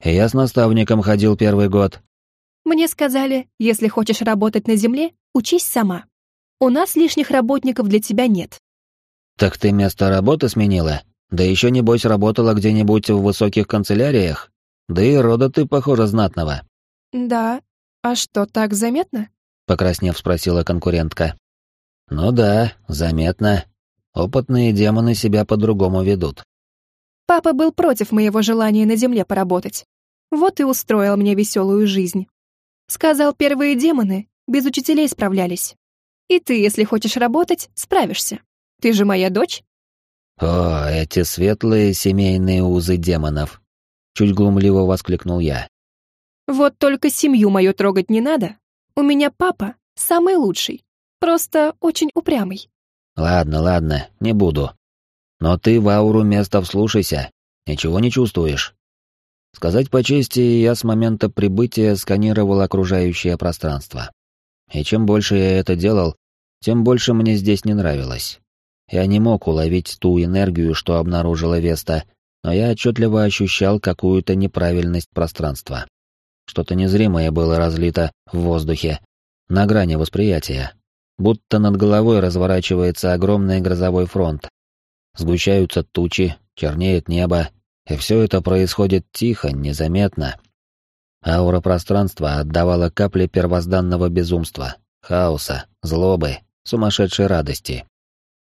S1: И я с наставником ходил первый год.
S4: Мне сказали, если хочешь работать на земле, учись сама. У нас лишних работников для тебя нет.
S1: Так ты место работы сменила? Да еще, небось, работала где-нибудь в высоких канцеляриях? Да и рода ты, похоже, знатного.
S4: Да. А что, так заметно?
S1: Покраснев, спросила конкурентка. Ну да, заметно. Опытные демоны себя по-другому ведут.
S4: Папа был против моего желания на земле поработать. Вот и устроил мне веселую жизнь. Сказал, первые демоны без учителей справлялись. И ты, если хочешь работать, справишься. Ты же моя дочь.
S1: О, эти светлые семейные узы демонов. Чуть глумливо воскликнул я.
S4: Вот только семью мою трогать не надо. У меня папа самый лучший. Просто очень упрямый.
S1: Ладно, ладно, не буду. Но ты в ауру места вслушайся. Ничего не чувствуешь. Сказать по чести, я с момента прибытия сканировал окружающее пространство. И чем больше я это делал, тем больше мне здесь не нравилось. Я не мог уловить ту энергию, что обнаружила Веста, но я отчетливо ощущал какую-то неправильность пространства. Что-то незримое было разлито в воздухе, на грани восприятия. Будто над головой разворачивается огромный грозовой фронт. Сгущаются тучи, чернеет небо, и все это происходит тихо, незаметно. Аура пространства отдавала капли первозданного безумства, хаоса, злобы, сумасшедшей радости.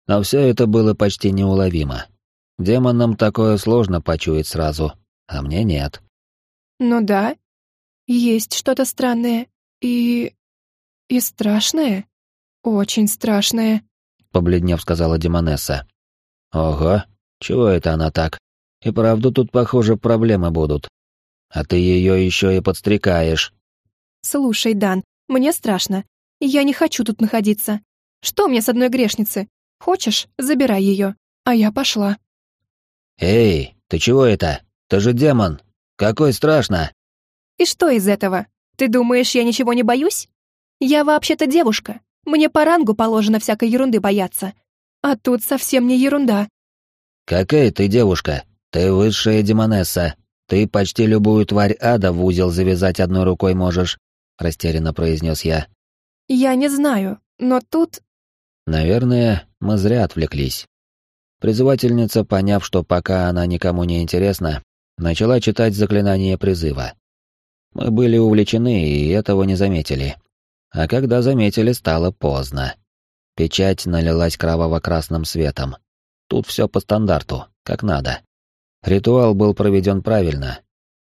S1: Но все это было почти неуловимо. Демонам такое сложно почуять сразу, а мне нет.
S4: Ну да, есть что-то странное и... и страшное. Очень страшное.
S1: Побледнев сказала Демонесса. Ого, чего это она так? И правда тут, похоже, проблемы будут. А ты ее еще и подстрекаешь.
S4: Слушай, Дан, мне страшно. Я не хочу тут находиться. Что мне с одной грешницы? Хочешь, забирай ее. А я пошла.
S1: Эй, ты чего это? Ты же демон. Какой страшно.
S4: И что из этого? Ты думаешь, я ничего не боюсь? Я вообще-то девушка. Мне по рангу положено всякой ерунды бояться. А тут совсем не ерунда.
S1: Какая ты девушка? «Ты высшая демонесса. Ты почти любую тварь ада в узел завязать одной рукой можешь», — растерянно произнес я.
S4: «Я не знаю, но тут...»
S1: Наверное, мы зря отвлеклись. Призывательница, поняв, что пока она никому не интересна, начала читать заклинание призыва. Мы были увлечены и этого не заметили. А когда заметили, стало поздно. Печать налилась кроваво-красным светом. Тут все по стандарту, как надо. Ритуал был проведен правильно,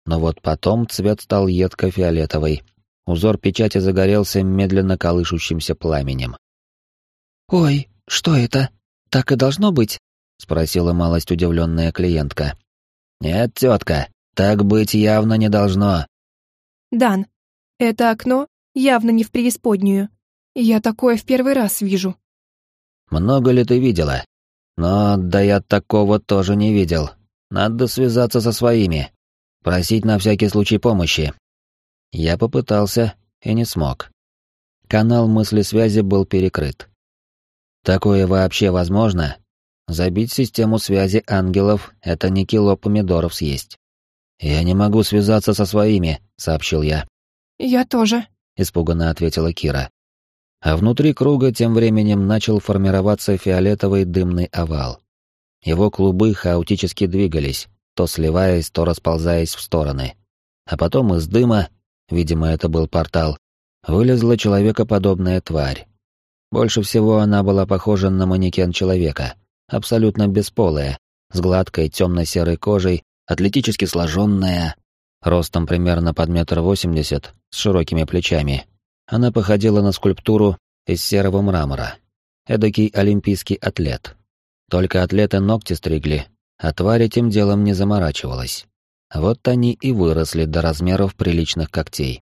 S1: но вот потом цвет стал едко-фиолетовый. Узор печати загорелся медленно колышущимся пламенем.
S3: «Ой, что это? Так и должно быть?» — спросила малость удивленная клиентка.
S1: «Нет, тетка, так быть явно не должно».
S4: «Дан, это окно явно не в преисподнюю. Я такое в первый раз вижу».
S1: «Много ли ты видела? Но да я такого тоже не видел. Надо связаться со своими. Просить на всякий случай помощи. Я попытался и не смог. Канал мысли связи был перекрыт. Такое вообще возможно? Забить систему связи ангелов — это не кило помидоров съесть. «Я не могу связаться со своими», — сообщил я.
S4: «Я тоже», —
S1: испуганно ответила Кира. А внутри круга тем временем начал формироваться фиолетовый дымный овал. Его клубы хаотически двигались, то сливаясь, то расползаясь в стороны. А потом из дыма, видимо, это был портал, вылезла человекоподобная тварь. Больше всего она была похожа на манекен человека, абсолютно бесполая, с гладкой темно-серой кожей, атлетически сложенная, ростом примерно под метр восемьдесят, с широкими плечами. Она походила на скульптуру из серого мрамора. Эдакий олимпийский атлет. Только атлеты ногти стригли, а тварь этим делом не заморачивалась. Вот они и выросли до размеров приличных когтей.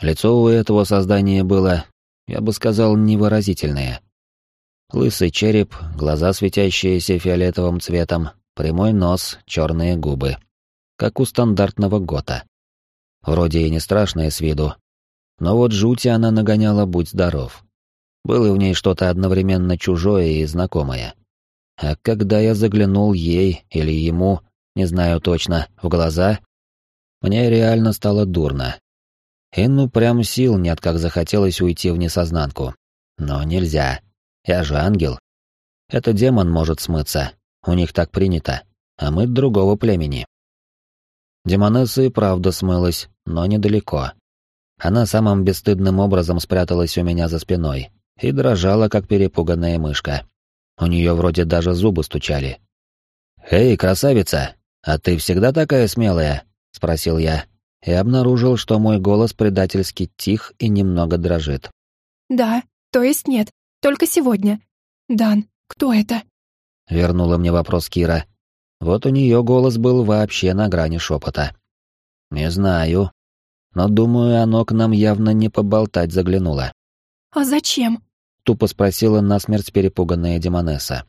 S1: Лицо у этого создания было, я бы сказал, невыразительное. Лысый череп, глаза, светящиеся фиолетовым цветом, прямой нос, черные губы. Как у стандартного гота. Вроде и не страшная с виду, но вот жути она нагоняла «Будь здоров». Было в ней что-то одновременно чужое и знакомое. А когда я заглянул ей или ему, не знаю точно, в глаза, мне реально стало дурно. И ну прям сил нет, как захотелось уйти в несознанку. Но нельзя. Я же ангел. Это демон может смыться. У них так принято. А мы другого племени. Демонесса и правда смылась, но недалеко. Она самым бесстыдным образом спряталась у меня за спиной и дрожала, как перепуганная мышка. У нее вроде даже зубы стучали. «Эй, красавица, а ты всегда такая смелая?» — спросил я, и обнаружил, что мой голос предательски тих и немного дрожит.
S4: «Да, то есть нет, только сегодня. Дан, кто это?»
S1: — вернула мне вопрос Кира. Вот у нее голос был вообще на грани шепота. «Не знаю», но, думаю, оно к нам явно не поболтать заглянуло.
S4: «А зачем?»
S1: — тупо спросила насмерть перепуганная Демонесса.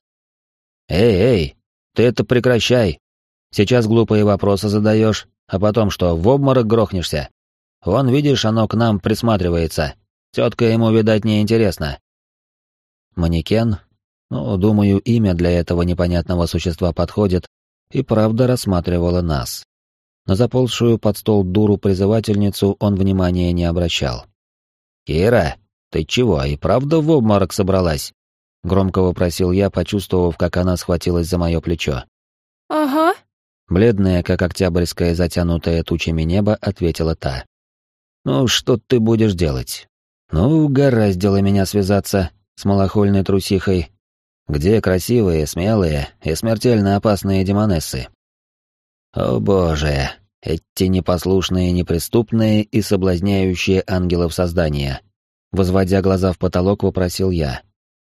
S1: «Эй, эй, ты это прекращай! Сейчас глупые вопросы задаешь, а потом что, в обморок грохнешься? Вон, видишь, оно к нам присматривается. Тетка ему, видать, неинтересна». Манекен, ну, думаю, имя для этого непонятного существа подходит, и правда рассматривала нас. На заползшую под стол дуру-призывательницу он внимания не обращал. «Кира, ты чего, и правда в обморок собралась?» Громко вопросил я, почувствовав, как она схватилась за мое плечо.
S4: «Ага».
S1: Бледная, как октябрьское затянутое тучами небо, ответила та. «Ну, что ты будешь делать? Ну, угораздило меня связаться с малохольной трусихой. Где красивые, смелые и смертельно опасные демонессы?» О боже, эти непослушные, неприступные и соблазняющие ангелов создания. Возводя глаза в потолок, вопросил я,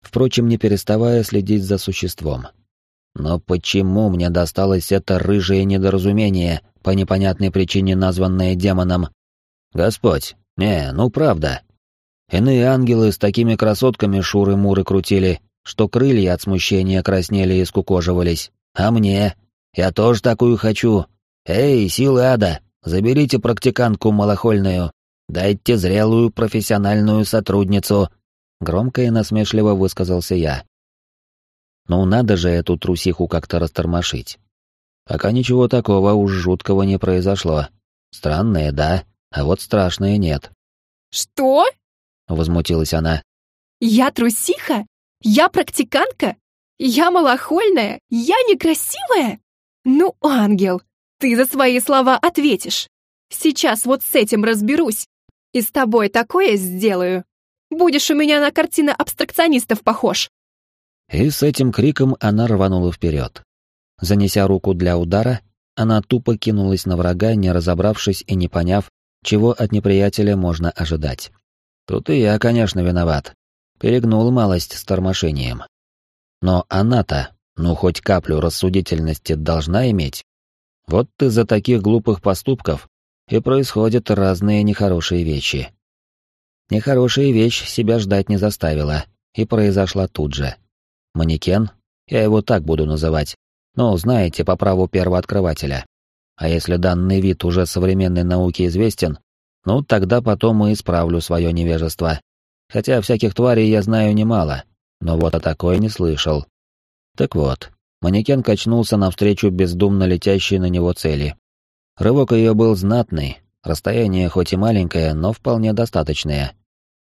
S1: впрочем, не переставая следить за существом. Но почему мне досталось это рыжее недоразумение, по непонятной причине названное демоном? Господь, не, ну правда. Иные ангелы с такими красотками шуры-муры крутили, что крылья от смущения краснели и скукоживались. А мне? Я тоже такую хочу. Эй, силы ада, заберите практикантку малохольную. Дайте зрелую профессиональную сотрудницу. Громко и насмешливо высказался я. Ну надо же эту трусиху как-то растормошить. Пока ничего такого уж жуткого не произошло. Странное, да, а вот страшное нет.
S4: «Что?»
S1: — возмутилась она.
S4: «Я трусиха? Я практикантка? Я малохольная? Я некрасивая?» «Ну, ангел, ты за свои слова ответишь. Сейчас вот с этим разберусь. И с тобой такое сделаю. Будешь у меня на картины абстракционистов похож».
S1: И с этим криком она рванула вперед. Занеся руку для удара, она тупо кинулась на врага, не разобравшись и не поняв, чего от неприятеля можно ожидать. Тут и я, конечно, виноват. Перегнул малость с тормошением. Но она-то ну, хоть каплю рассудительности должна иметь. Вот из-за таких глупых поступков и происходят разные нехорошие вещи. Нехорошая вещь себя ждать не заставила, и произошла тут же. Манекен, я его так буду называть, ну, знаете, по праву первооткрывателя. А если данный вид уже современной науке известен, ну, тогда потом и исправлю свое невежество. Хотя всяких тварей я знаю немало, но вот о такой не слышал. Так вот, манекен качнулся навстречу бездумно летящей на него цели. Рывок ее был знатный, расстояние хоть и маленькое, но вполне достаточное.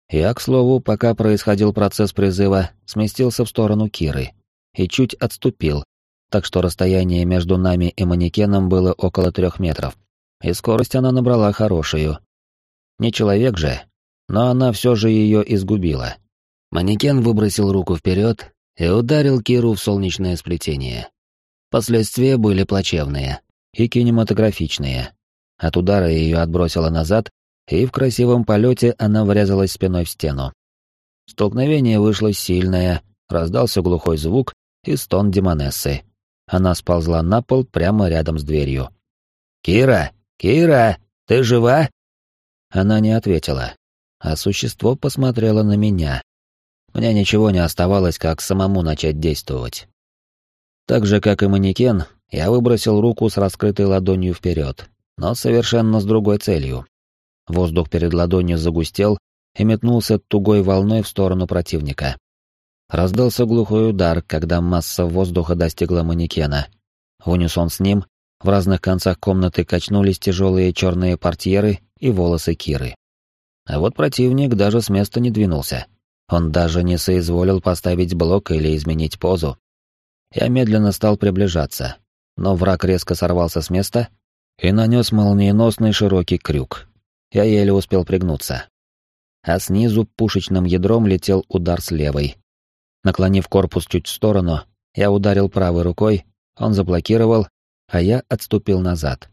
S1: Я, к слову, пока происходил процесс призыва, сместился в сторону Киры и чуть отступил, так что расстояние между нами и манекеном было около трех метров, и скорость она набрала хорошую. Не человек же, но она все же ее изгубила. Манекен выбросил руку вперед и ударил Киру в солнечное сплетение. Последствия были плачевные и кинематографичные. От удара ее отбросило назад, и в красивом полете она врезалась спиной в стену. Столкновение вышло сильное, раздался глухой звук и стон Демонессы. Она сползла на пол прямо рядом с дверью. «Кира! Кира! Ты жива?» Она не ответила, а существо посмотрело на меня. Мне ничего не оставалось, как самому начать действовать. Так же, как и манекен, я выбросил руку с раскрытой ладонью вперед, но совершенно с другой целью. Воздух перед ладонью загустел и метнулся тугой волной в сторону противника. Раздался глухой удар, когда масса воздуха достигла манекена. В унисон с ним в разных концах комнаты качнулись тяжелые черные портьеры и волосы Киры. А вот противник даже с места не двинулся. Он даже не соизволил поставить блок или изменить позу. Я медленно стал приближаться, но враг резко сорвался с места и нанес молниеносный широкий крюк. Я еле успел пригнуться. А снизу пушечным ядром летел удар с левой. Наклонив корпус чуть в сторону, я ударил правой рукой, он заблокировал, а я отступил назад.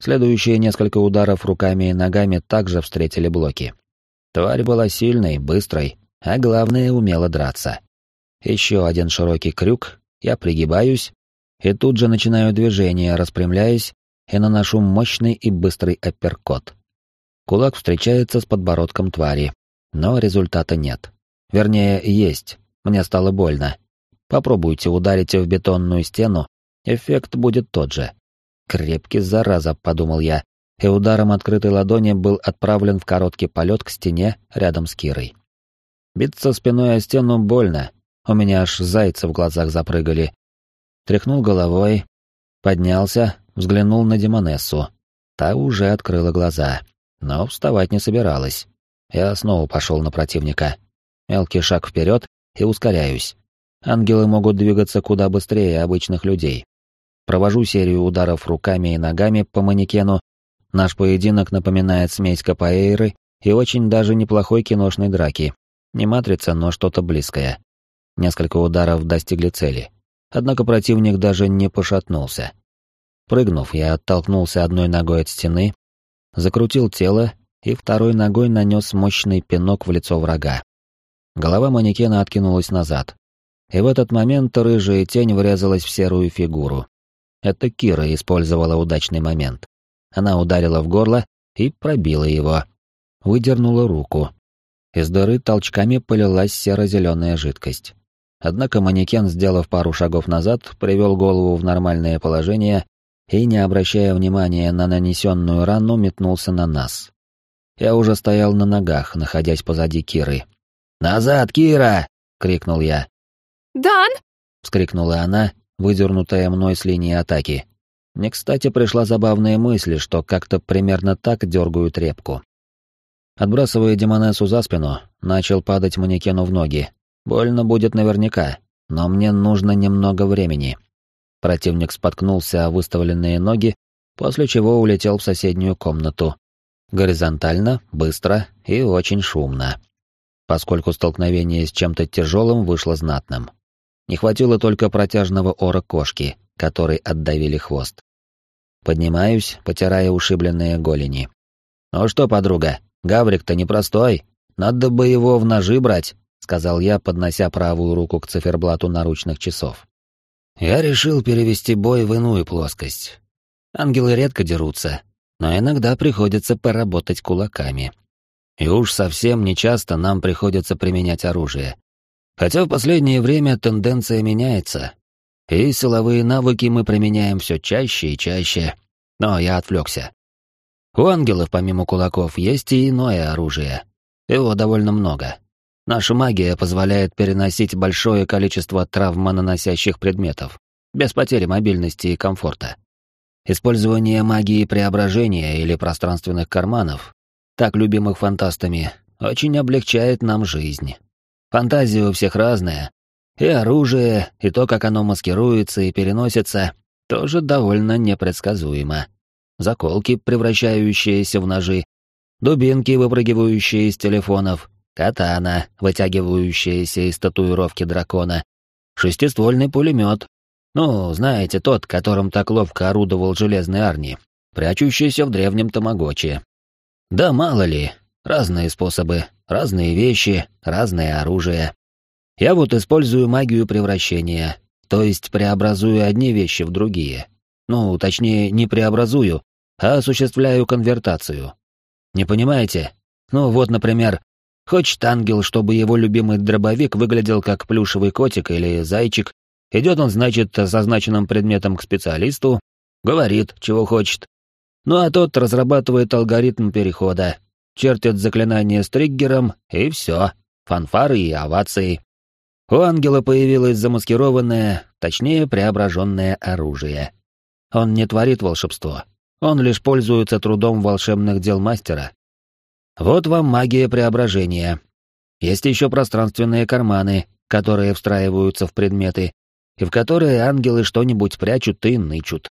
S1: Следующие несколько ударов руками и ногами также встретили блоки. Тварь была сильной, быстрой, а главное, умела драться. Еще один широкий крюк, я пригибаюсь, и тут же начинаю движение, распрямляясь, и наношу мощный и быстрый апперкот. Кулак встречается с подбородком твари, но результата нет. Вернее, есть, мне стало больно. Попробуйте ударить в бетонную стену, эффект будет тот же. Крепкий зараза, подумал я, и ударом открытой ладони был отправлен в короткий полет к стене рядом с Кирой. Биться спиной о стену больно, у меня аж зайцы в глазах запрыгали. Тряхнул головой, поднялся, взглянул на Демонессу. Та уже открыла глаза, но вставать не собиралась. Я снова пошел на противника. Мелкий шаг вперед и ускоряюсь. Ангелы могут двигаться куда быстрее обычных людей. Провожу серию ударов руками и ногами по манекену. Наш поединок напоминает смесь капоэйры и очень даже неплохой киношной драки. Не матрица, но что-то близкое. Несколько ударов достигли цели. Однако противник даже не пошатнулся. Прыгнув, я оттолкнулся одной ногой от стены, закрутил тело и второй ногой нанес мощный пинок в лицо врага. Голова манекена откинулась назад. И в этот момент рыжая тень врезалась в серую фигуру. Это Кира использовала удачный момент. Она ударила в горло и пробила его. Выдернула руку. Из дыры толчками полилась серо-зеленая жидкость. Однако манекен, сделав пару шагов назад, привел голову в нормальное положение и, не обращая внимания на нанесенную рану, метнулся на нас. Я уже стоял на ногах, находясь позади Киры. «Назад, Кира!» — крикнул я.
S4: «Дан!»
S1: — вскрикнула она, выдернутая мной с линии атаки. Мне, кстати, пришла забавная мысль, что как-то примерно так дергают репку. Отбрасывая демонессу за спину, начал падать манекену в ноги. Больно будет наверняка, но мне нужно немного времени. Противник споткнулся о выставленные ноги, после чего улетел в соседнюю комнату. Горизонтально, быстро и очень шумно. Поскольку столкновение с чем-то тяжелым вышло знатным. Не хватило только протяжного ора кошки, который отдавили хвост. Поднимаюсь, потирая ушибленные голени. «Ну что, подруга, гаврик-то непростой. Надо бы его в ножи брать», — сказал я, поднося правую руку к циферблату наручных часов. Я решил перевести бой в иную плоскость. Ангелы редко дерутся, но иногда приходится поработать кулаками. И уж совсем нечасто нам приходится применять оружие. Хотя в последнее время тенденция меняется, и силовые навыки мы применяем все чаще и чаще. Но я отвлекся. У ангелов помимо кулаков есть и иное оружие. Его довольно много. Наша магия позволяет переносить большое количество травмонаносящих предметов, без потери мобильности и комфорта. Использование магии преображения или пространственных карманов, так любимых фантастами, очень облегчает нам жизнь. Фантазия у всех разная. И оружие, и то, как оно маскируется и переносится, тоже довольно непредсказуемо. Заколки, превращающиеся в ножи, дубинки, выпрыгивающие из телефонов, катана, вытягивающаяся из татуировки дракона, шестиствольный пулемет. Ну, знаете, тот, которым так ловко орудовал железный Арни, прячущийся в древнем Тамагочи. Да мало ли, разные способы, разные вещи, разное оружие. Я вот использую магию превращения, то есть преобразую одни вещи в другие. Ну, точнее, не преобразую, а осуществляю конвертацию. Не понимаете? Ну вот, например, хочет ангел, чтобы его любимый дробовик выглядел как плюшевый котик или зайчик, идет он, значит, с означенным предметом к специалисту, говорит, чего хочет. Ну а тот разрабатывает алгоритм перехода, чертит заклинание с триггером, и все, фанфары и овации. У ангела появилось замаскированное, точнее преображенное оружие. Он не творит волшебство, он лишь пользуется трудом волшебных дел мастера. Вот вам магия преображения. Есть еще пространственные карманы, которые встраиваются в предметы, и в которые ангелы что-нибудь прячут и нычут.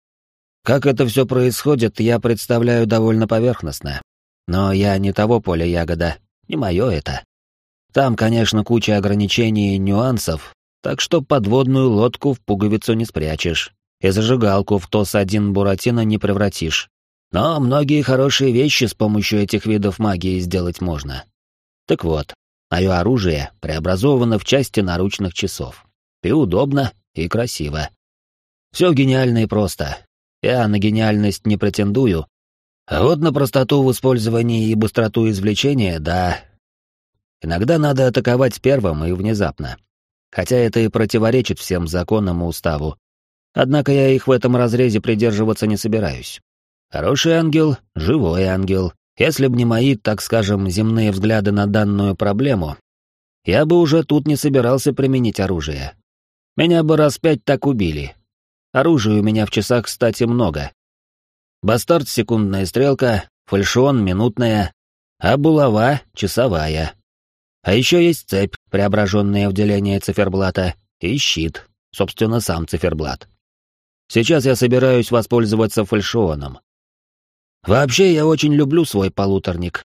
S1: Как это все происходит, я представляю довольно поверхностно. Но я не того поля ягода, не мое это. Там, конечно, куча ограничений и нюансов, так что подводную лодку в пуговицу не спрячешь и зажигалку в ТОС-1 Буратино не превратишь. Но многие хорошие вещи с помощью этих видов магии сделать можно. Так вот, мое оружие преобразовано в части наручных часов. И удобно, и красиво. Все гениально и просто. Я на гениальность не претендую, а вот на простоту в использовании и быстроту извлечения — да. Иногда надо атаковать первым и внезапно. Хотя это и противоречит всем законам и уставу, Однако я их в этом разрезе придерживаться не собираюсь. Хороший ангел — живой ангел. Если б не мои, так скажем, земные взгляды на данную проблему, я бы уже тут не собирался применить оружие. Меня бы раз пять так убили. Оружия у меня в часах, кстати, много. Бастард — секундная стрелка, фальшион — минутная, а булава — часовая. А еще есть цепь, преображенная в деление циферблата, и щит, собственно, сам циферблат. Сейчас я собираюсь воспользоваться фальшионом. Вообще, я очень люблю свой полуторник.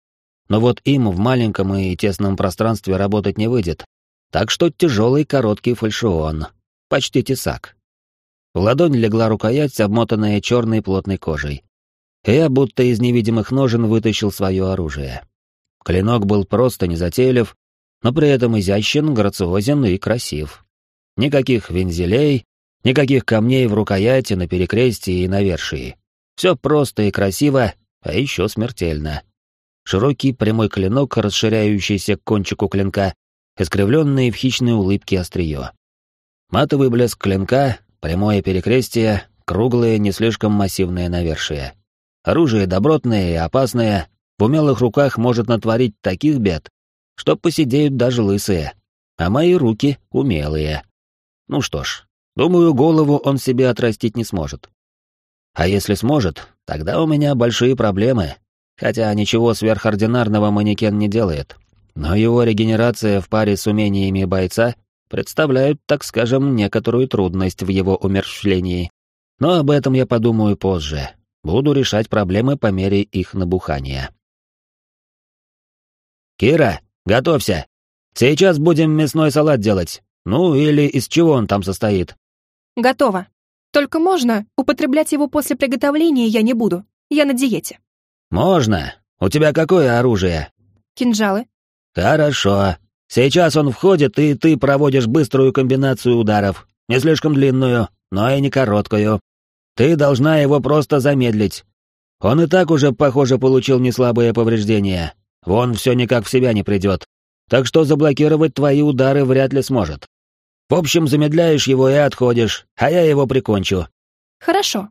S1: Но вот им в маленьком и тесном пространстве работать не выйдет. Так что тяжелый короткий фальшион. Почти тесак. В ладонь легла рукоять, обмотанная черной плотной кожей. Я будто из невидимых ножен вытащил свое оружие. Клинок был просто незатейлив, но при этом изящен, грациозен и красив. Никаких вензелей, Никаких камней в рукояти, на перекрестии и на вершии. Все просто и красиво, а еще смертельно. Широкий прямой клинок, расширяющийся к кончику клинка, искривленные в хищной улыбке острие. Матовый блеск клинка, прямое перекрестие, круглое, не слишком массивное навершие. Оружие добротное и опасное, в умелых руках может натворить таких бед, что посидеют даже лысые, а мои руки умелые. Ну что ж, Думаю, голову он себе отрастить не сможет. А если сможет, тогда у меня большие проблемы. Хотя ничего сверхординарного манекен не делает. Но его регенерация в паре с умениями бойца представляют, так скажем, некоторую трудность в его умерщвлении. Но об этом я подумаю позже. Буду решать проблемы по мере их набухания. «Кира, готовься! Сейчас будем мясной салат делать. Ну, или из чего он там состоит?»
S4: Готово. Только можно, употреблять его после приготовления я не буду. Я на диете.
S1: Можно. У тебя какое оружие?
S4: Кинжалы.
S1: Хорошо. Сейчас он входит, и ты проводишь быструю комбинацию ударов. Не слишком длинную, но и не короткую. Ты должна его просто замедлить. Он и так уже, похоже, получил неслабые повреждения. Вон все никак в себя не придет. Так что заблокировать твои удары вряд ли сможет. В общем, замедляешь его и отходишь, а я его прикончу».
S4: «Хорошо.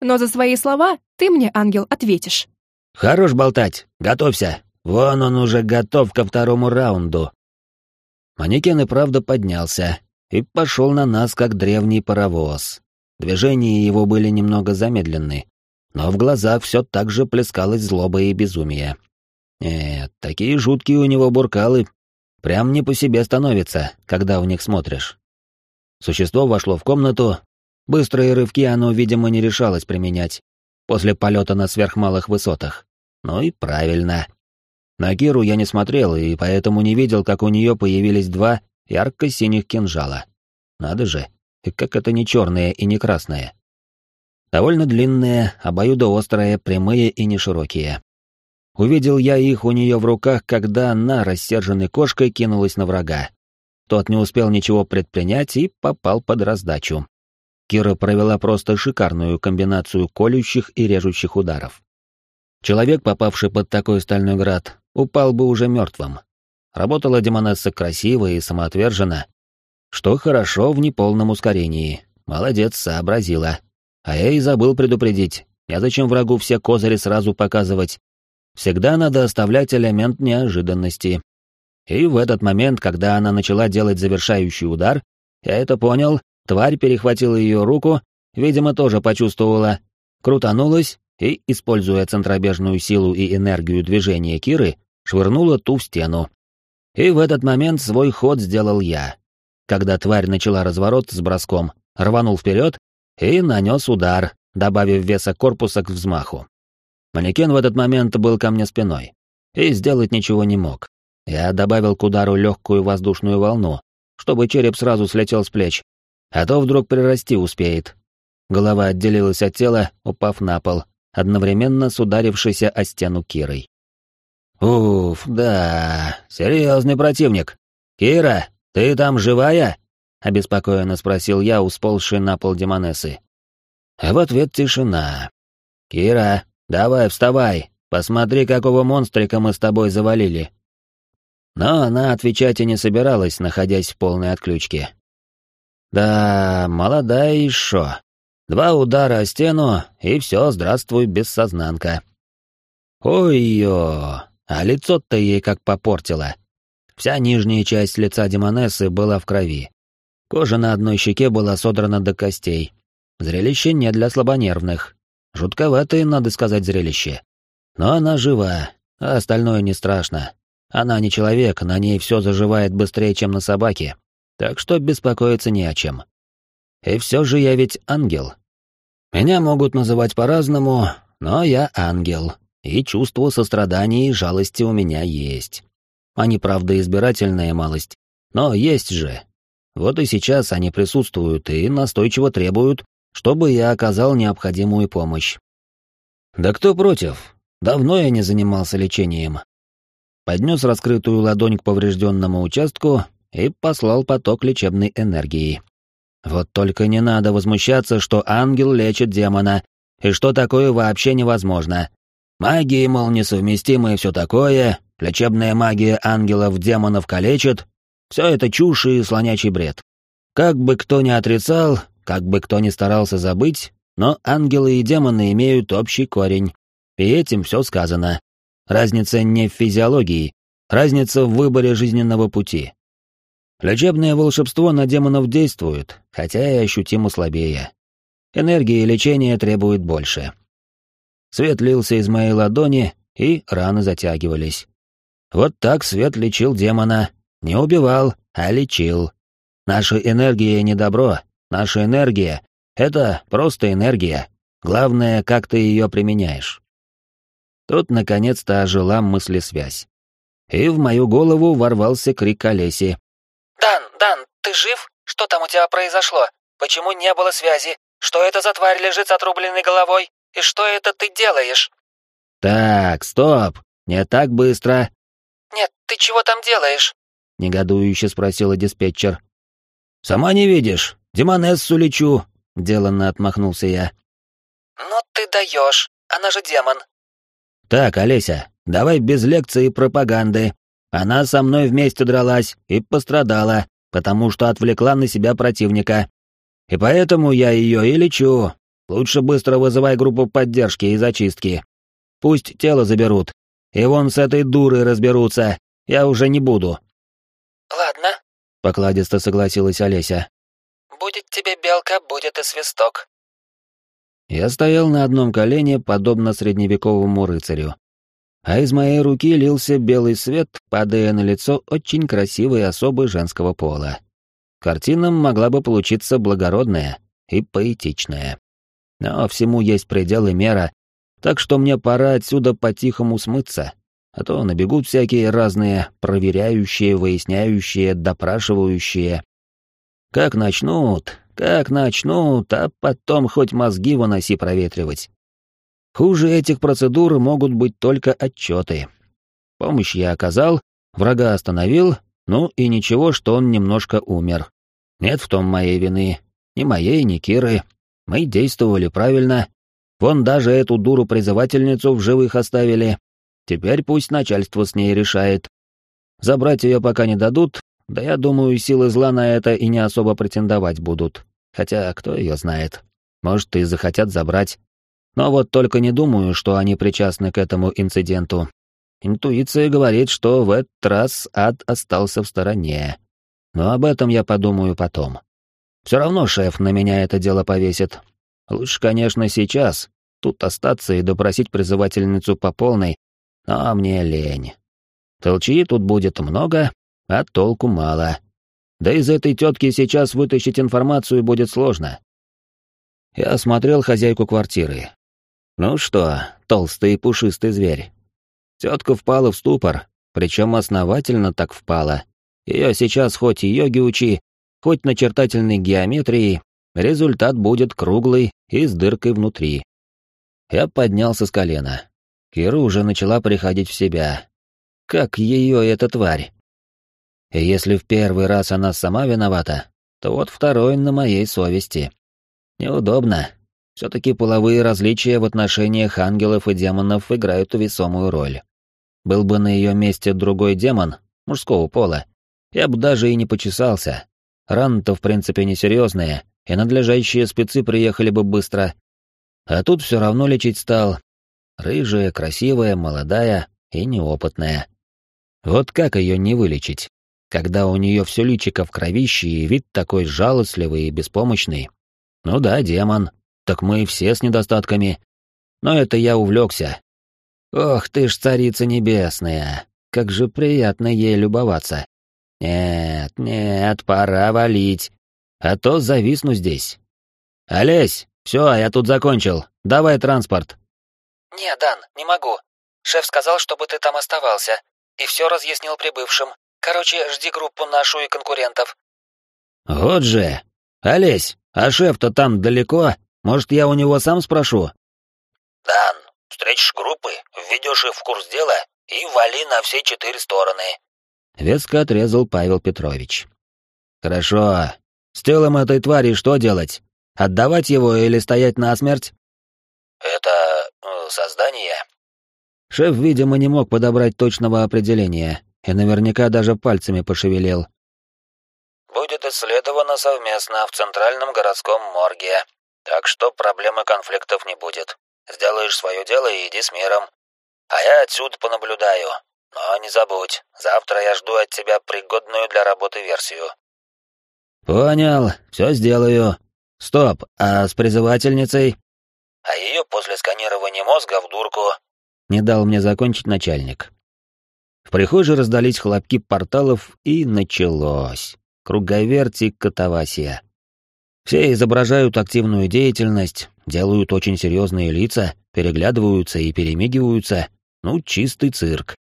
S4: Но за свои слова ты мне, ангел, ответишь».
S1: «Хорош болтать. Готовься. Вон он уже готов ко второму раунду». Манекен и правда поднялся и пошел на нас, как древний паровоз. Движения его были немного замедлены, но в глазах все так же плескалась злоба и безумие. Нет, такие жуткие у него буркалы. Прям не по себе становится, когда у них смотришь. Существо вошло в комнату. Быстрые рывки оно, видимо, не решалось применять после полета на сверхмалых высотах. Ну и правильно. На Киру я не смотрел, и поэтому не видел, как у нее появились два ярко-синих кинжала. Надо же, как это не черное и не красное. Довольно длинные, обоюдоострые, прямые и не широкие. Увидел я их у нее в руках, когда она, рассерженной кошкой, кинулась на врага. Тот не успел ничего предпринять и попал под раздачу. Кира провела просто шикарную комбинацию колющих и режущих ударов. Человек, попавший под такой стальной град, упал бы уже мертвым. Работала Демонесса красиво и самоотверженно, что хорошо в неполном ускорении. Молодец, сообразила. А я и забыл предупредить. Я зачем врагу все козыри сразу показывать? Всегда надо оставлять элемент неожиданности. И в этот момент, когда она начала делать завершающий удар, я это понял, тварь перехватила ее руку, видимо, тоже почувствовала, крутанулась и, используя центробежную силу и энергию движения Киры, швырнула ту в стену. И в этот момент свой ход сделал я. Когда тварь начала разворот с броском, рванул вперед и нанес удар, добавив веса корпуса к взмаху. Манекен в этот момент был ко мне спиной и сделать ничего не мог. Я добавил к удару легкую воздушную волну, чтобы череп сразу слетел с плеч, а то вдруг прирасти успеет. Голова отделилась от тела, упав на пол, одновременно с ударившейся о стену Кирой. «Уф, да, серьезный противник. Кира, ты там живая?» — обеспокоенно спросил я, усползший на пол Демонессы. А в ответ тишина. «Кира, давай вставай, посмотри, какого монстрика мы с тобой завалили». Но она отвечать и не собиралась, находясь в полной отключке. «Да, молодая еще. Два удара о стену, и все, здравствуй, бессознанка». «Ой-ё, а лицо-то ей как попортило. Вся нижняя часть лица Демонессы была в крови. Кожа на одной щеке была содрана до костей. Зрелище не для слабонервных. Жутковатое, надо сказать, зрелище. Но она жива, а остальное не страшно. Она не человек, на ней все заживает быстрее, чем на собаке. Так что беспокоиться не о чем. И все же я ведь ангел. Меня могут называть по-разному, но я ангел, и чувство сострадания и жалости у меня есть. Они, правда, избирательная малость, но есть же, вот и сейчас они присутствуют и настойчиво требуют, чтобы я оказал необходимую помощь. Да кто против? Давно я не занимался лечением. Поднес раскрытую ладонь к поврежденному участку и послал поток лечебной энергии. Вот только не надо возмущаться, что ангел лечит демона, и что такое вообще невозможно. Магии, мол, несовместимы и все такое, лечебная магия ангелов-демонов калечит, все это чушь и слонячий бред. Как бы кто ни отрицал, как бы кто ни старался забыть, но ангелы и демоны имеют общий корень. И этим все сказано. Разница не в физиологии, разница в выборе жизненного пути. Лечебное волшебство на демонов действует, хотя и ощутимо слабее. Энергии лечения требует больше. Свет лился из моей ладони, и раны затягивались. Вот так свет лечил демона, не убивал, а лечил. Наша энергия не добро, наша энергия — это просто энергия. Главное, как ты ее применяешь. Тут наконец-то ожила мыслесвязь. И в мою голову ворвался крик Олеси.
S2: «Дан, Дан, ты жив? Что там у тебя произошло? Почему не было связи? Что это за тварь лежит с отрубленной головой? И что это ты делаешь?»
S1: «Так, стоп! Не так быстро!»
S2: «Нет, ты чего там делаешь?»
S1: негодующе спросила диспетчер. Сама не видишь, демонессу лечу, деланно отмахнулся я.
S2: Ну ты даешь, она же демон.
S1: Так, Олеся, давай без лекции и пропаганды. Она со мной вместе дралась и пострадала, потому что отвлекла на себя противника. И поэтому я ее и лечу. Лучше быстро вызывай группу поддержки и зачистки. Пусть тело заберут. И вон с этой дурой разберутся. Я уже не буду.
S2: «Ладно», —
S1: покладисто согласилась Олеся.
S2: «Будет тебе белка, будет и свисток».
S1: Я стоял на одном колене, подобно средневековому рыцарю. А из моей руки лился белый свет, падая на лицо очень красивой особы женского пола. Картина могла бы получиться благородная и поэтичная. Но всему есть предел и мера, так что мне пора отсюда по-тихому смыться. а то набегут всякие разные, проверяющие, выясняющие, допрашивающие. Как начнут, как начнут, а потом хоть мозги выноси проветривать. Хуже этих процедур могут быть только отчеты. Помощь я оказал, врага остановил, ну и ничего, что он немножко умер. Нет в том моей вины, ни моей, ни Киры. Мы действовали правильно. Вон даже эту дуру-призывательницу в живых оставили. Теперь пусть начальство с ней решает. Забрать ее пока не дадут, да я думаю, силы зла на это и не особо претендовать будут. Хотя кто ее знает. Может, и захотят забрать. Но вот только не думаю, что они причастны к этому инциденту. Интуиция говорит, что в этот раз ад остался в стороне. Но об этом я подумаю потом. Все равно шеф на меня это дело повесит. Лучше, конечно, сейчас, тут остаться и допросить призывательницу по полной, но мне лень. Толчи тут будет много, а толку мало. Да из этой тетки сейчас вытащить информацию будет сложно. Я осмотрел хозяйку квартиры. Ну что, толстый и пушистый зверь. Тетка впала в ступор, причем основательно так впала. Ее сейчас хоть и йоги учи, хоть начертательной геометрии, результат будет круглый и с дыркой внутри. Я поднялся с колена. Кира уже начала приходить в себя. Как ее эта тварь? И если в первый раз она сама виновата, то вот второй на моей совести. Неудобно. Все-таки половые различия в отношениях ангелов и демонов играют весомую роль. Был бы на ее месте другой демон, мужского пола, я бы даже и не почесался. Раны-то в принципе несерьезные, и надлежащие спецы приехали бы быстро. А тут все равно лечить стал. Рыжая, красивая, молодая и неопытная. Вот как ее не вылечить, когда у нее все личико в кровище и вид такой жалостливый и беспомощный? Ну да, демон, так мы все с недостатками. Но это я увлекся. Ох ты ж, царица небесная, как же приятно ей любоваться. Нет, нет, пора валить, а то зависну здесь. Олесь, все, я тут закончил. Давай транспорт.
S2: Не, Дан, не могу. Шеф сказал, чтобы ты там оставался, и все разъяснил прибывшим. Короче, жди группу нашу и конкурентов.
S1: Вот же. Олесь, а шеф-то там далеко? Может, я у него сам спрошу?
S5: Дан, встретишь группы, введешь их в курс дела и вали на все четыре стороны.
S1: Веско отрезал Павел Петрович. «Хорошо. С телом этой твари что делать? Отдавать его или стоять на смерть?»
S5: «Это... Э, создание?»
S1: Шеф, видимо, не мог подобрать точного определения и наверняка даже пальцами пошевелил.
S5: «Будет исследовано совместно в Центральном городском морге, так что проблемы конфликтов не будет. Сделаешь свое дело и иди с миром. А я отсюда понаблюдаю, но не забудь, завтра я жду от тебя пригодную для работы версию.
S1: Понял, все сделаю. Стоп, а с призывательницей?
S5: А ее после сканирования мозга в дурку.
S1: Не дал мне закончить начальник. В прихожей раздались хлопки порталов, и началось. Круговерть и катавасия. Все изображают активную деятельность, делают очень серьезные лица, переглядываются и перемигиваются. Ну, чистый цирк.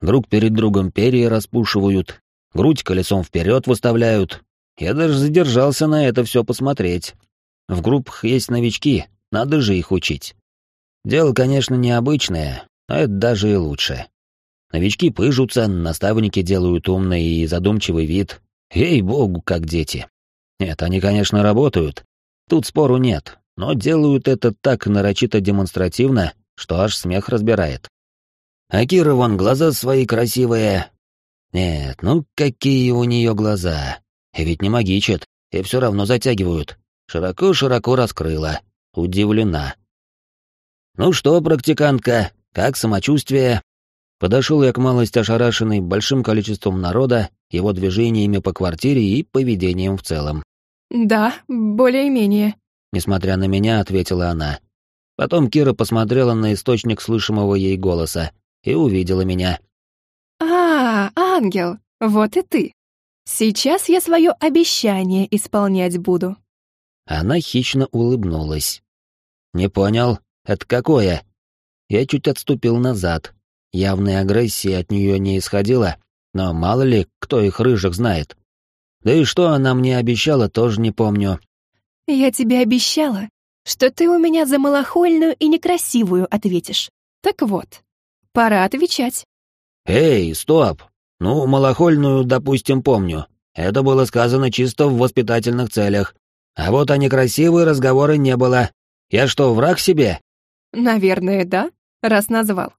S1: Друг перед другом перья распушивают, грудь колесом вперед выставляют. Я даже задержался на это все посмотреть. В группах есть новички, надо же их учить. Дело, конечно, необычное, но это даже и лучше. Новички пыжутся, наставники делают умный и задумчивый вид. Ей-богу, как дети. Нет, они, конечно, работают. Тут спору нет, но делают это так нарочито демонстративно, что аж смех разбирает. А Кира вон глаза свои красивые. Нет, ну какие у нее глаза. И ведь не магичат, и все равно затягивают. Широко-широко раскрыла. Удивлена. «Ну что, практикантка, как самочувствие?» Подошел я к малость ошарашенной большим количеством народа, его движениями по квартире и поведением в целом.
S4: «Да, более-менее», —
S1: несмотря на меня, ответила она. Потом Кира посмотрела на источник слышимого ей голоса и увидела меня.
S4: «А, ангел, вот и ты. Сейчас я свое обещание исполнять буду».
S1: Она хищно улыбнулась. «Не понял, это какое?» Я чуть отступил назад. Явной агрессии от нее не исходило, но мало ли, кто их рыжих знает. Да и что она мне обещала, тоже не помню.
S4: «Я тебе обещала, что ты у меня за малохольную и некрасивую ответишь. Так вот, пора отвечать».
S1: «Эй, стоп! Ну, малохольную, допустим, помню. Это было сказано чисто в воспитательных целях. А вот о некрасивой разговоры не было. Я что, враг себе?»
S4: «Наверное, да, раз назвал».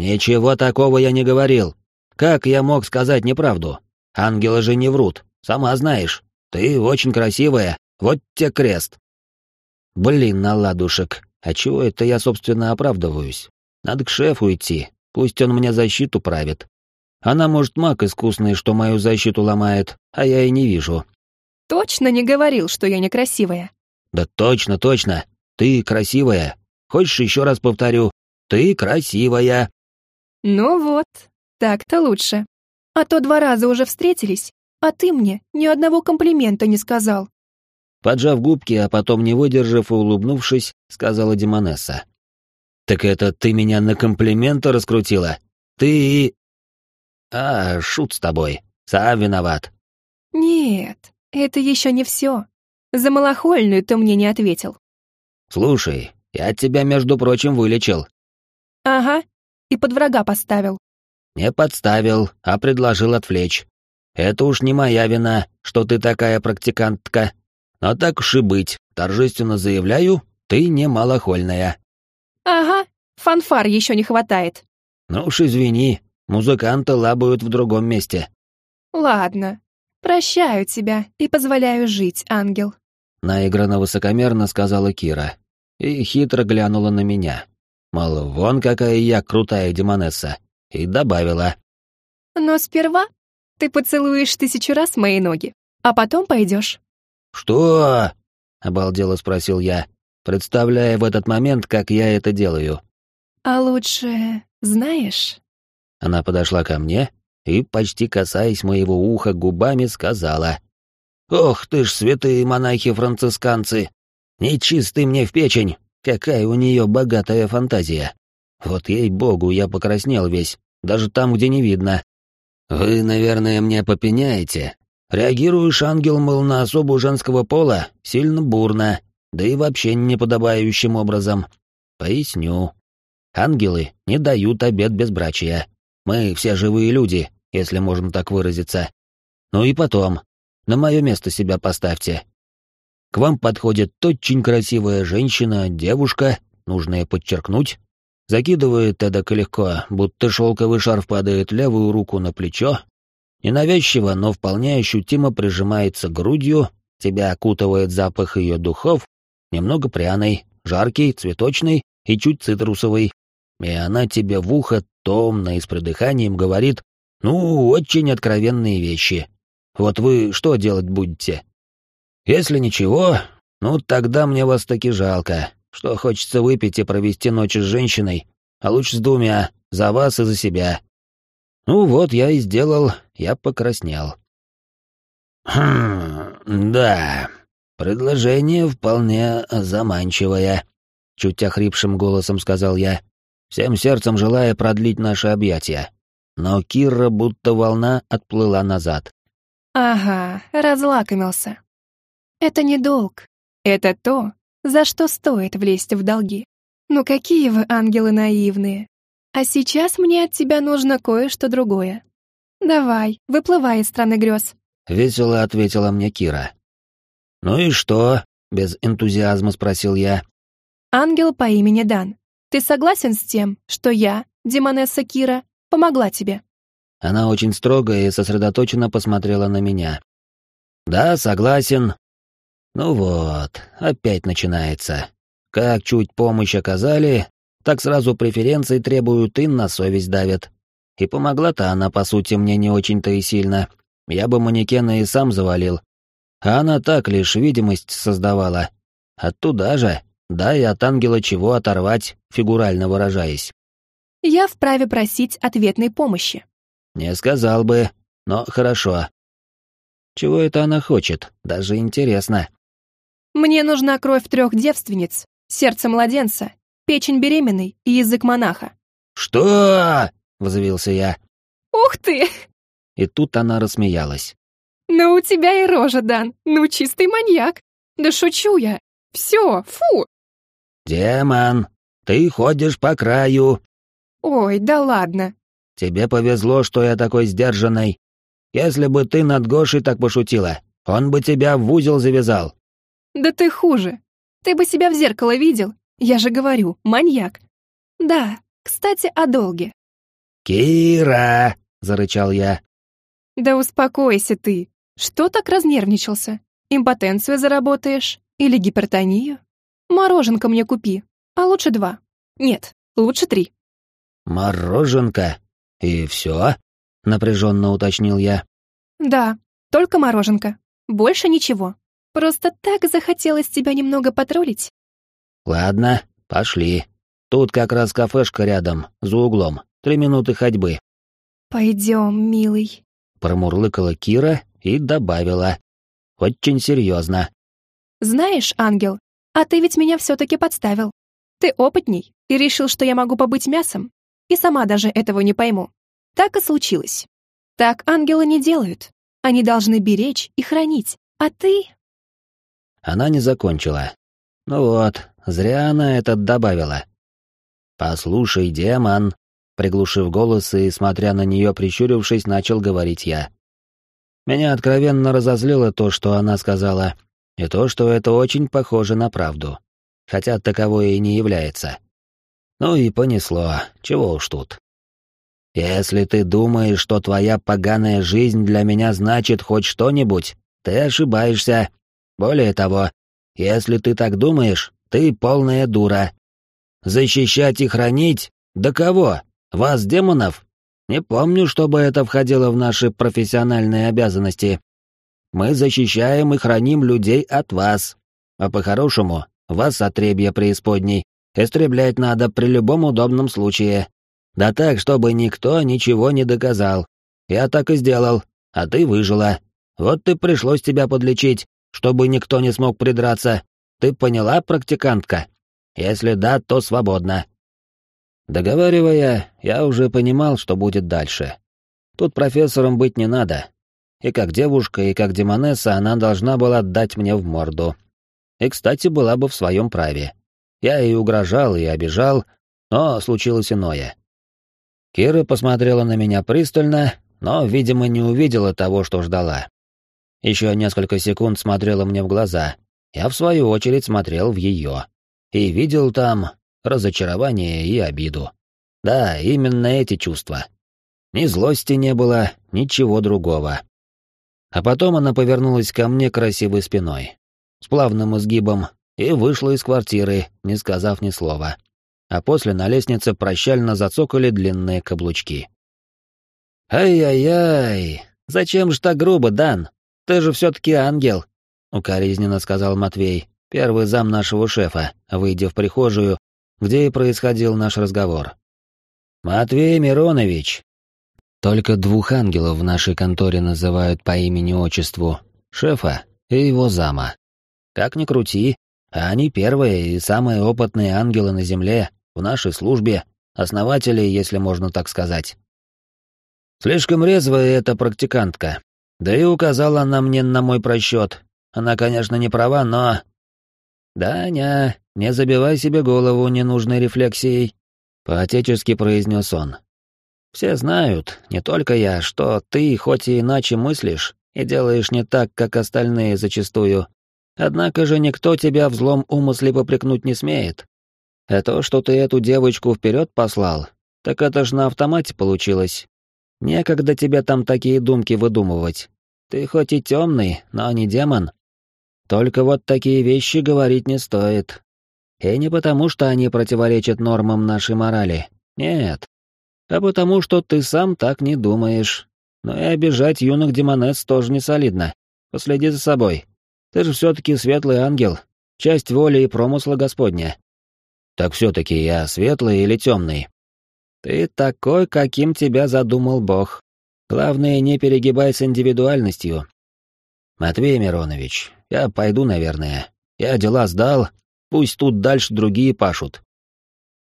S1: «Ничего такого я не говорил. Как я мог сказать неправду? Ангелы же не врут, сама знаешь. Ты очень красивая, вот те крест». Блин, наладушек, а чего это я, собственно, оправдываюсь? Надо к шефу идти, пусть он мне защиту правит. Она, может, маг искусный, что мою защиту ломает, а я и не вижу.
S4: Точно не говорил, что я некрасивая.
S1: Да точно, точно. Ты красивая. Хочешь еще раз повторю? Ты красивая.
S4: Ну вот, так-то лучше. А то два раза уже встретились, а ты мне ни одного комплимента не сказал.
S1: Поджав губки, а потом не выдержав и улыбнувшись, сказала Демонесса. «Так это ты меня на комплименты раскрутила? Ты...» «А, шут с тобой. Сам виноват».
S4: «Нет, это еще не все. За малохольную ты мне не ответил».
S1: «Слушай, я тебя, между прочим, вылечил».
S4: «Ага, и под врага поставил».
S1: «Не подставил, а предложил отвлечь. Это уж не моя вина, что ты такая практикантка. Но так уж и быть, торжественно заявляю, ты не малохольная».
S4: «Ага, фанфар еще не хватает».
S1: «Ну уж извини, музыканты лабают в другом месте».
S4: «Ладно, прощаю тебя и позволяю жить, ангел».
S1: Наигранно высокомерно сказала Кира и хитро глянула на меня. Мол, вон какая я крутая демонесса. И добавила.
S4: «Но сперва ты поцелуешь тысячу раз мои ноги, а потом пойдешь.
S1: «Что?» — обалдело спросил я, представляя в этот момент, как я это делаю.
S4: «А лучше знаешь?»
S1: Она подошла ко мне и, почти касаясь моего уха губами, сказала. «Ох ты ж, святые монахи-францисканцы! Нечистый мне в печень! Какая у нее богатая фантазия! Вот ей-богу, я покраснел весь, даже там, где не видно. Вы, наверное, мне попеняете, Реагируешь, ангел, мол, на особу женского пола, сильно бурно, да и вообще неподобающим образом. Поясню. Ангелы не дают обед безбрачия. Мы все живые люди, если можем так выразиться. Ну и потом, на мое место себя поставьте. К вам подходит очень красивая женщина, девушка, нужно подчеркнуть, закидывает эдак легко, будто шелковый шарф падает левую руку на плечо, Ненавязчиво, но вполне ощутимо прижимается грудью, тебя окутывает запах ее духов, немного пряный, жаркий, цветочный и чуть цитрусовый. И она тебе в ухо томно и с придыханием говорит, ну, очень откровенные вещи. Вот вы что делать будете? Если ничего, ну тогда мне вас таки жалко, что хочется выпить и провести ночь с женщиной, а лучше с двумя, за вас и за себя. Ну вот, я и сделал, я покраснел. «Хм, да, предложение вполне заманчивое», — чуть охрипшим голосом сказал я, всем сердцем желая продлить наши объятия. Но Кира будто волна отплыла назад.
S4: «Ага, разлакомился. Это не долг, это то, за что стоит влезть в долги. Ну какие вы ангелы наивные. А сейчас мне от тебя нужно кое-что другое. Давай, выплывай из страны грез.
S1: Весело ответила мне Кира. Ну и что? Без энтузиазма спросил я.
S4: Ангел по имени Дан. Ты согласен с тем, что я, Демонесса Кира, помогла тебе?
S1: Она очень строго и сосредоточенно посмотрела на меня. Да, согласен. Ну вот, опять начинается. Как чуть помощь оказали, так сразу преференции требуют и на совесть давят. И помогла-то она, по сути, мне не очень-то и сильно. Я бы манекена и сам завалил. А она так лишь видимость создавала. Оттуда же, да и от ангела чего оторвать, фигурально выражаясь.
S4: Я вправе просить ответной помощи.
S1: Не сказал бы, но хорошо. Чего это она хочет, даже интересно.
S4: Мне нужна кровь трех девственниц, сердце младенца печень беременной и язык монаха.
S1: «Что?» — взвился я.
S4: «Ух ты!»
S1: И тут она рассмеялась.
S4: «Ну у тебя и рожа, Дан, ну чистый маньяк. Да шучу я. Все, фу!»
S1: «Демон, ты ходишь по краю».
S4: «Ой, да ладно».
S1: «Тебе повезло, что я такой сдержанный. Если бы ты над Гошей так пошутила, он бы тебя в узел завязал».
S4: «Да ты хуже. Ты бы себя в зеркало видел. Я же говорю, маньяк. Да, кстати, о долге».
S1: «Кира!» — зарычал я.
S4: «Да успокойся ты. Что так разнервничался? Импотенцию заработаешь? Или гипертонию? Мороженка мне купи, а лучше два. Нет, лучше три».
S1: «Мороженка? И все?» — напряженно уточнил я.
S4: «Да, только мороженка. Больше ничего. Просто так захотелось тебя немного потроллить».
S1: «Ладно, пошли. Тут как раз кафешка рядом, за углом. Три минуты ходьбы».
S4: «Пойдем, милый», —
S1: промурлыкала Кира и добавила. «Очень серьезно».
S4: «Знаешь, ангел, а ты ведь меня все-таки подставил. Ты опытней и решил, что я могу побыть мясом, и сама даже этого не пойму. Так и случилось. Так ангелы не делают. Они должны беречь и хранить, а ты...»
S1: Она не закончила. Ну вот, зря она это добавила. «Послушай, демон», — приглушив голос и, смотря на нее, прищурившись, начал говорить я. Меня откровенно разозлило то, что она сказала, и то, что это очень похоже на правду, хотя таковое и не является. Ну и понесло, чего уж тут. Если ты думаешь, что твоя поганая жизнь для меня значит хоть что-нибудь, ты ошибаешься. Более того, если ты так думаешь, ты полная дура. Защищать и хранить? Да кого? Вас, демонов? Не помню, чтобы это входило в наши профессиональные обязанности. Мы защищаем и храним людей от вас. А по-хорошему, вас, отребья преисподней, истреблять надо при любом удобном случае. Да так, чтобы никто ничего не доказал. Я так и сделал, а ты выжила. Вот и пришлось тебя подлечить, чтобы никто не смог придраться. Ты поняла, практикантка? Если да, то свободно. Договаривая, я уже понимал, что будет дальше. Тут профессором быть не надо. И как девушка, и как демонесса она должна была дать мне в морду. И, кстати, была бы в своем праве. Я и угрожал, и обижал, но случилось иное. Кира посмотрела на меня пристально, но, видимо, не увидела того, что ждала. Еще несколько секунд смотрела мне в глаза. Я, в свою очередь, смотрел в ее. И видел там разочарование и обиду. Да, именно эти чувства. Ни злости не было, ничего другого. А потом она повернулась ко мне красивой спиной, с плавным изгибом, и вышла из квартиры, не сказав ни слова а после на лестнице прощально зацокали длинные каблучки. «Ай-яй-яй, зачем же так грубо, Дан? Ты же все-таки ангел», — укоризненно сказал Матвей, первый зам нашего шефа, выйдя в прихожую, где и происходил наш разговор. «Матвей Миронович». Только двух ангелов в нашей конторе называют по имени-отчеству, шефа и его зама. Как ни крути, они первые и самые опытные ангелы на Земле, в нашей службе, основатели, если можно так сказать. Слишком резвая эта практикантка. Да и указала она мне на мой просчет. Она, конечно, не права, но... «Даня, не забивай себе голову ненужной рефлексией», — поотечески произнес он. «Все знают, не только я, что ты, хоть и иначе мыслишь, и делаешь не так, как остальные зачастую, однако же никто тебя в злом умысле попрекнуть не смеет. А то, что ты эту девочку вперед послал, так это ж на автомате получилось. Некогда тебе там такие думки выдумывать. Ты хоть и темный, но не демон. Только вот такие вещи говорить не стоит. И не потому, что они противоречат нормам нашей морали. Нет. А потому, что ты сам так не думаешь. Но и обижать юных демонесс тоже не солидно. Последи за собой. Ты же все-таки светлый ангел, часть воли и промысла Господня. Так все-таки я светлый или темный? Ты такой, каким тебя задумал Бог. Главное, не перегибай с индивидуальностью. Матвей Миронович, я пойду, наверное. Я дела сдал, пусть тут дальше другие пашут.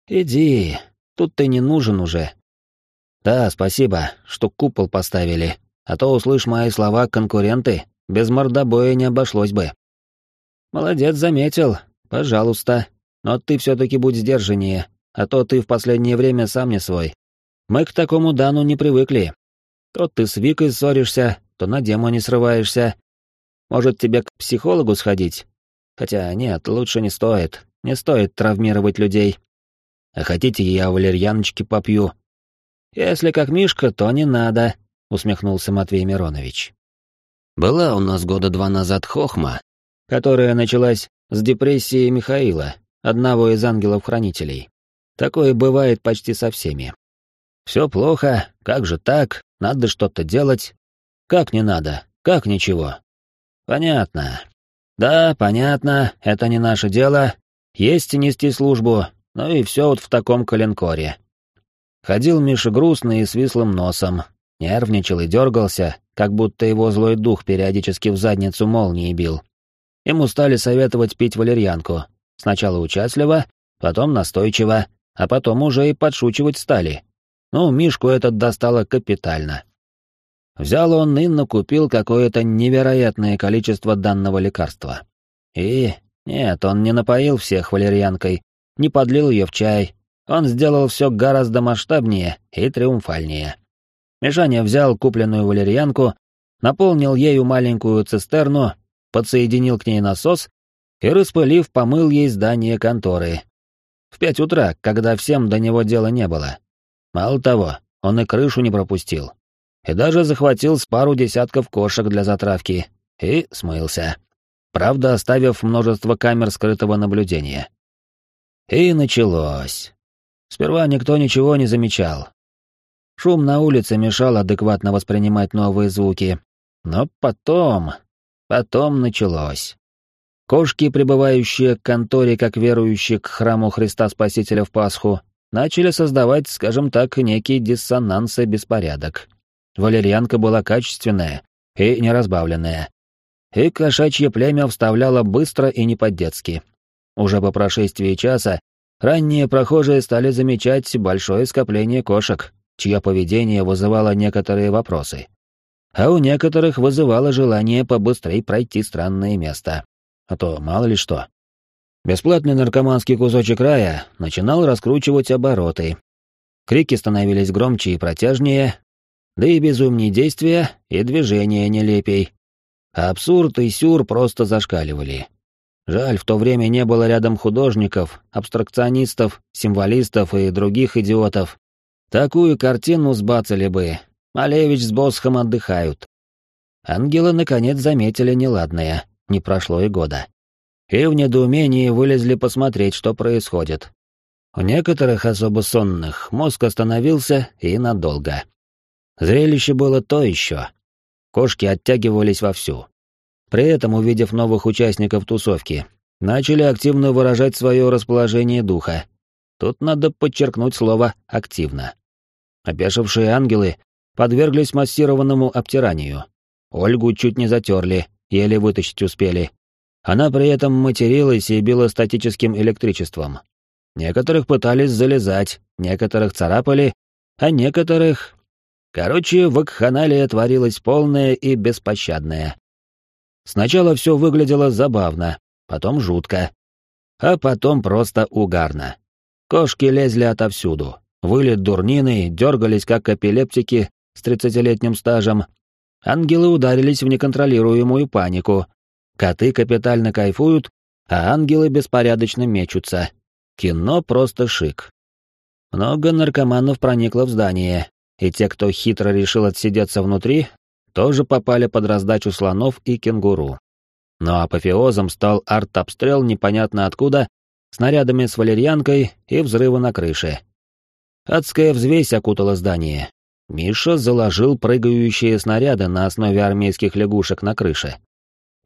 S1: Иди, тут ты не нужен уже. Да, спасибо, что купол поставили, а то, услышь мои слова, конкуренты, без мордобоя не обошлось бы. Молодец, заметил. Пожалуйста. Но ты все-таки будь сдержаннее, а то ты в последнее время сам не свой. Мы к такому Дану не привыкли. То ты с Викой ссоришься, то на демоне срываешься. Может, тебе к психологу сходить? Хотя нет, лучше не стоит. Не стоит травмировать людей. А хотите, я валерьяночки попью? Если как Мишка, то не надо, усмехнулся Матвей Миронович. Была у нас года два назад хохма, которая началась с депрессии Михаила, одного из ангелов-хранителей. Такое бывает почти со всеми. Все плохо, как же так, надо что-то делать. Как не надо, как ничего. Понятно. Да, понятно, это не наше дело. Есть нести службу, ну и все вот в таком коленкоре. Ходил Миша грустный и с вислым носом, нервничал и дергался, как будто его злой дух периодически в задницу молнии бил. Ему стали советовать пить валерьянку. Сначала участливо, потом настойчиво, а потом уже и подшучивать стали. Ну, Мишку этот достало капитально. Взял он и накупил какое-то невероятное количество данного лекарства. И... Нет, он не напоил всех валерьянкой, не подлил ее в чай. Он сделал все гораздо масштабнее и триумфальнее. Мишаня взял купленную валерьянку, наполнил ею маленькую цистерну, подсоединил к ней насос и, распылив, помыл ей здание конторы. В пять утра, когда всем до него дела не было. Мало того, он и крышу не пропустил. И даже захватил с пару десятков кошек для затравки. И смылся. Правда, оставив множество камер скрытого наблюдения. И началось. Сперва никто ничего не замечал, Шум на улице мешал адекватно воспринимать новые звуки. Но потом... Потом началось. Кошки, пребывающие к конторе как верующие к храму Христа Спасителя в Пасху, начали создавать, скажем так, некий диссонанс и беспорядок. Валерьянка была качественная и неразбавленная. И кошачье племя вставляло быстро и не по-детски. Уже по прошествии часа ранние прохожие стали замечать большое скопление кошек, чье поведение вызывало некоторые вопросы. А у некоторых вызывало желание побыстрее пройти странное место. А то мало ли что. Бесплатный наркоманский кусочек рая начинал раскручивать обороты. Крики становились громче и протяжнее, да и безумнее действия и движения нелепей. А абсурд и сюр просто зашкаливали. Жаль, в то время не было рядом художников, абстракционистов, символистов и других идиотов, Такую картину сбацали бы. Малевич с Босхом отдыхают. Ангелы наконец заметили неладное, не прошло и года. И в недоумении вылезли посмотреть, что происходит. У некоторых особо сонных мозг остановился и надолго. Зрелище было то еще. Кошки оттягивались вовсю. При этом, увидев новых участников тусовки, начали активно выражать свое расположение духа. Тут надо подчеркнуть слово «активно». Опешившие ангелы подверглись массированному обтиранию. Ольгу чуть не затерли, еле вытащить успели. Она при этом материлась и била статическим электричеством. Некоторых пытались залезать, некоторых царапали, а некоторых... Короче, вакханалия творилась полная и беспощадная. Сначала все выглядело забавно, потом жутко, а потом просто угарно. Кошки лезли отовсюду, выли дурнины, дергались как эпилептики с тридцатилетним стажем. Ангелы ударились в неконтролируемую панику. Коты капитально кайфуют, а ангелы беспорядочно мечутся. Кино просто шик. Много наркоманов проникло в здание, и те, кто хитро решил отсидеться внутри, тоже попали под раздачу слонов и кенгуру. Но апофеозом стал арт-обстрел непонятно откуда, снарядами с валерьянкой и взрывы на крыше. Адская взвесь окутала здание. Миша заложил прыгающие снаряды на основе армейских лягушек на крыше.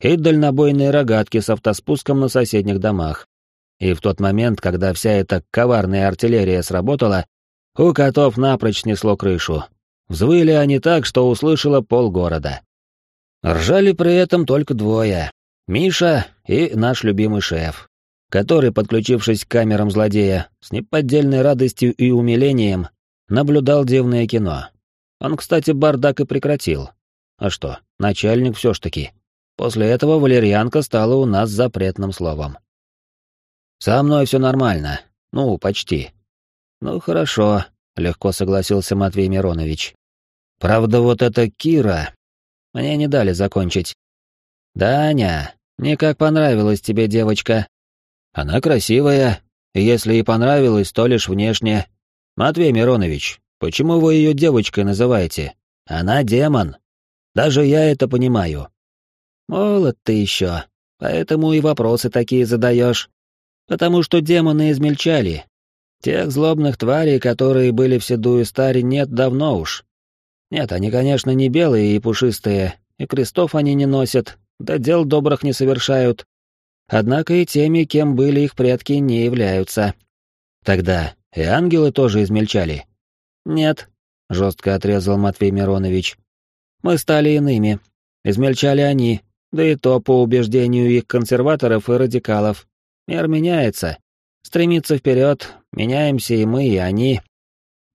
S1: И дальнобойные рогатки с автоспуском на соседних домах. И в тот момент, когда вся эта коварная артиллерия сработала, у котов напрочь снесло крышу. Взвыли они так, что услышало полгорода. Ржали при этом только двое — Миша и наш любимый шеф который, подключившись к камерам злодея, с неподдельной радостью и умилением, Наблюдал дивное кино. Он, кстати, бардак и прекратил. А что, начальник все ж таки. После этого валерьянка стала у нас запретным словом. «Со мной все нормально. Ну, почти». «Ну, хорошо», — легко согласился Матвей Миронович. «Правда, вот эта Кира... Мне не дали закончить». «Даня, не как понравилась тебе девочка. Она красивая, и если и понравилась, то лишь внешне. Матвей Миронович, почему вы ее девочкой называете? Она демон. Даже я это понимаю. Молод ты еще, поэтому и вопросы такие задаешь. Потому что демоны измельчали. Тех злобных тварей, которые были в седую старе, нет давно уж. Нет, они, конечно, не белые и пушистые, и крестов они не носят, да дел добрых не совершают. Однако и теми, кем были их предки, не являются. Тогда и ангелы тоже измельчали. Нет, жестко отрезал Матвей Миронович. Мы стали иными. Измельчали они, да и то по убеждению их консерваторов и радикалов. Мир меняется. Стремится вперед, меняемся и мы, и они.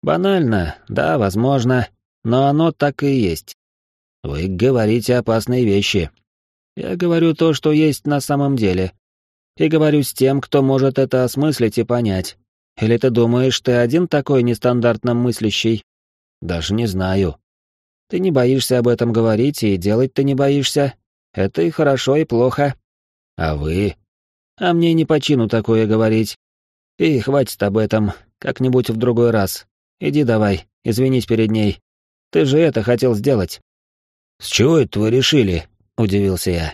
S1: Банально, да, возможно, но оно так и есть. Вы говорите опасные вещи. Я говорю то, что есть на самом деле. И говорю с тем, кто может это осмыслить и понять. Или ты думаешь, ты один такой нестандартно мыслящий? Даже не знаю. Ты не боишься об этом говорить, и делать ты не боишься. Это и хорошо, и плохо. А вы? А мне не по чину такое говорить. И хватит об этом, как-нибудь в другой раз. Иди давай, извинись перед ней. Ты же это хотел сделать. С чего это вы решили? Удивился я.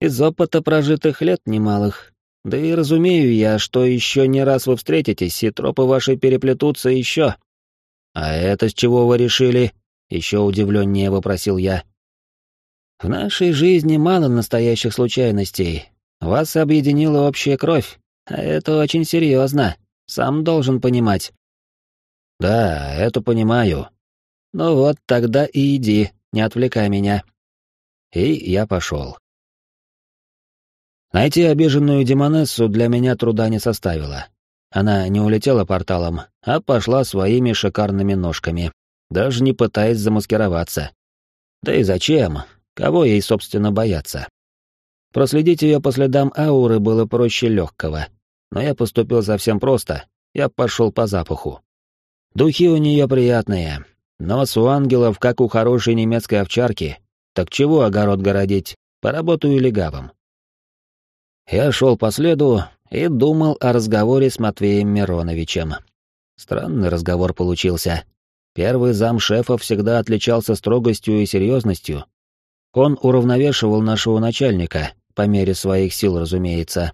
S1: Из опыта прожитых лет немалых. Да и разумею я, что еще не раз вы встретитесь, и тропы ваши переплетутся еще. А это с чего вы решили? Еще удивленнее вопросил я. В нашей жизни мало настоящих случайностей, вас объединила общая кровь, а это очень серьезно. Сам должен понимать. Да, это понимаю. Ну вот, тогда и иди, не отвлекай меня. И я пошел. Найти обиженную демонессу для меня труда не составило. Она не улетела порталом, а пошла своими шикарными ножками, даже не пытаясь замаскироваться. Да и зачем? Кого ей, собственно, бояться? Проследить ее по следам ауры было проще легкого. Но я поступил совсем просто. Я пошел по запаху. Духи у нее приятные. Нос у ангелов, как у хорошей немецкой овчарки. Так чего огород городить? Поработаю легавым. Я шел по следу и думал о разговоре с Матвеем Мироновичем. Странный разговор получился. Первый зам шефа всегда отличался строгостью и серьезностью. Он уравновешивал нашего начальника, по мере своих сил, разумеется.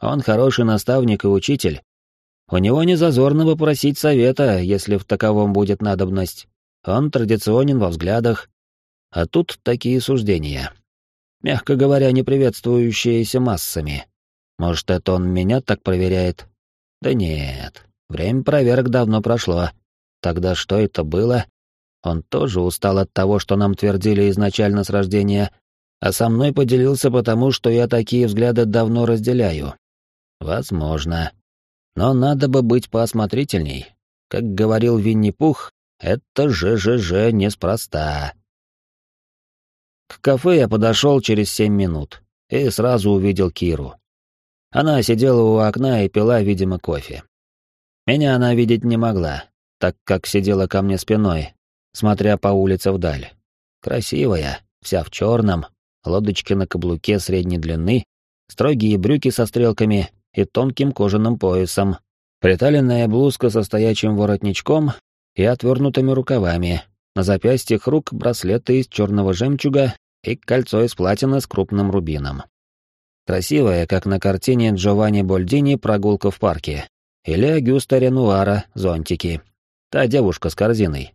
S1: Он хороший наставник и учитель. У него не зазорно попросить совета, если в таковом будет надобность. Он традиционен во взглядах. А тут такие суждения. Мягко говоря, не приветствующиеся массами. Может, это он меня так проверяет? Да нет, время проверок давно прошло. Тогда что это было? Он тоже устал от того, что нам твердили изначально с рождения, а со мной поделился потому, что я такие взгляды давно разделяю. Возможно. Но надо бы быть поосмотрительней. Как говорил Винни-Пух, это ЖЖЖ неспроста. К кафе я подошел через семь минут и сразу увидел Киру. Она сидела у окна и пила, видимо, кофе. Меня она видеть не могла, так как сидела ко мне спиной, смотря по улице вдаль. Красивая, вся в черном, лодочки на каблуке средней длины, строгие брюки со стрелками и тонким кожаным поясом, приталенная блузка со стоячим воротничком и отвернутыми рукавами, на запястьях рук браслеты из черного жемчуга и кольцо из платины с крупным рубином. Красивая, как на картине Джованни Больдини «Прогулка в парке» или Агюста Ренуара «Зонтики». Та девушка с корзиной.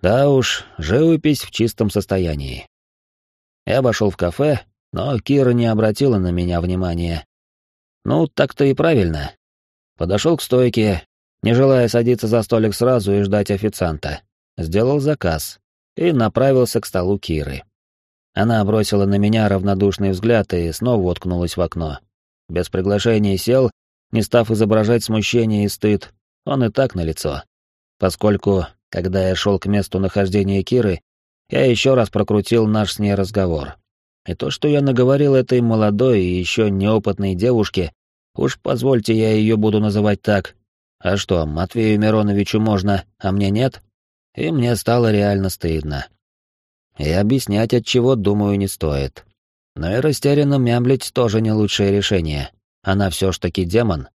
S1: Да уж, живопись в чистом состоянии. Я вошел в кафе, но Кира не обратила на меня внимания. Ну, так-то и правильно. Подошел к стойке, не желая садиться за столик сразу и ждать официанта. Сделал заказ и направился к столу Киры. Она бросила на меня равнодушный взгляд и снова уткнулась в окно. Без приглашения сел, не став изображать смущение и стыд, он и так налицо. поскольку, когда я шел к месту нахождения Киры, я еще раз прокрутил наш с ней разговор. И то, что я наговорил этой молодой и еще неопытной девушке, уж позвольте я ее буду называть так. А что, Матвею Мироновичу можно, а мне нет? И мне стало реально стыдно. И объяснять от чего, думаю, не стоит. Но и растерянно мямлить тоже не лучшее решение. Она все ж таки демон.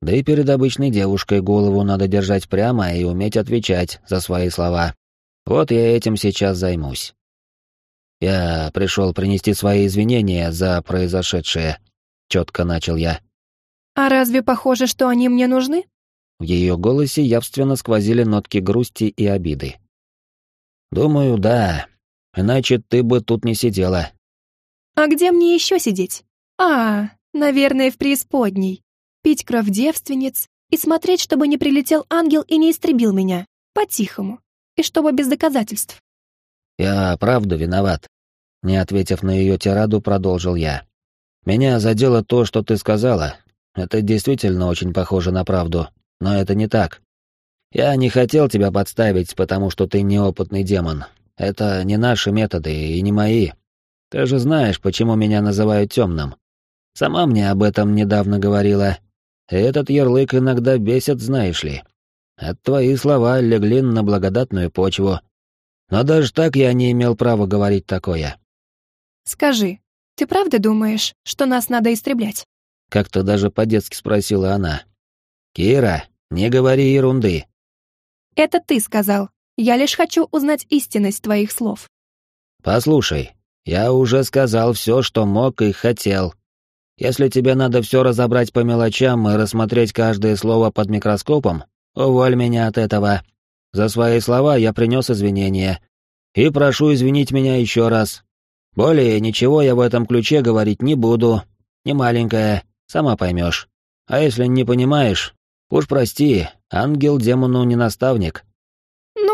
S1: Да и перед обычной девушкой голову надо держать прямо и уметь отвечать за свои слова. Вот я этим сейчас займусь. Я пришел принести свои извинения за произошедшее. Четко начал я.
S4: А разве похоже, что они мне нужны?
S1: В ее голосе явственно сквозили нотки грусти и обиды. Думаю, да. Иначе ты бы тут не сидела.
S4: А где мне еще сидеть? А, наверное, в преисподней. Пить кровь девственниц и смотреть, чтобы не прилетел ангел и не истребил меня. По-тихому и чтобы без доказательств.
S1: Я правда виноват. Не ответив на ее тираду, продолжил я. Меня задело то, что ты сказала. Это действительно очень похоже на правду, но это не так. Я не хотел тебя подставить, потому что ты неопытный демон. Это не наши методы и не мои. Ты же знаешь, почему меня называют темным. Сама мне об этом недавно говорила. И этот ярлык иногда бесит, знаешь ли. От твои слова легли на благодатную почву. Но даже так я не имел права говорить такое.
S4: Скажи, ты правда думаешь, что нас надо истреблять?
S1: Как-то даже по-детски спросила она. Кира, не говори ерунды.
S4: Это ты сказал. Я лишь хочу узнать истинность твоих слов.
S1: Послушай, я уже сказал все, что мог и хотел. Если тебе надо все разобрать по мелочам и рассмотреть каждое слово под микроскопом, Уволь меня от этого. За свои слова я принес извинения. И прошу извинить меня еще раз. Более ничего я в этом ключе говорить не буду. Не маленькая, сама поймешь. А если не понимаешь, уж прости, ангел демону не наставник.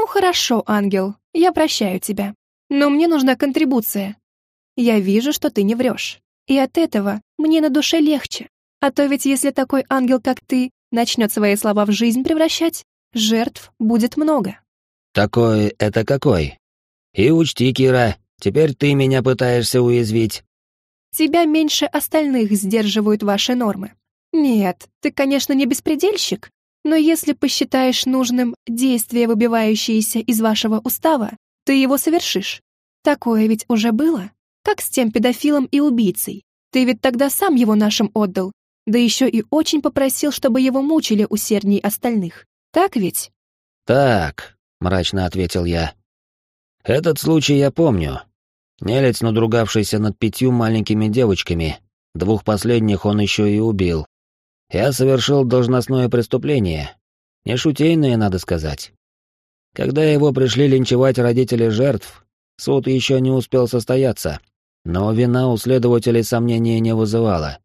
S4: Ну хорошо, ангел, я прощаю тебя. Но мне нужна контрибуция. Я вижу, что ты не врешь. И от этого мне на душе легче. А то ведь если такой ангел, как ты, начнет свои слова в жизнь превращать, жертв будет много.
S1: Такой это какой? И учти, Кира, теперь ты меня пытаешься уязвить.
S4: Тебя меньше остальных сдерживают ваши нормы. Нет, ты, конечно, не беспредельщик, но если посчитаешь нужным действие, выбивающееся из вашего устава, ты его совершишь. Такое ведь уже было. Как с тем педофилом и убийцей. Ты ведь тогда сам его нашим отдал, да еще и очень попросил, чтобы его мучили усердней остальных. Так ведь?
S1: Так, мрачно ответил я. Этот случай я помню. Нелец, надругавшийся над пятью маленькими девочками, двух последних он еще и убил. Я совершил должностное преступление. Не шутейное, надо сказать. Когда его пришли линчевать родители жертв, суд еще не успел состояться, но вина у следователей сомнения не вызывала.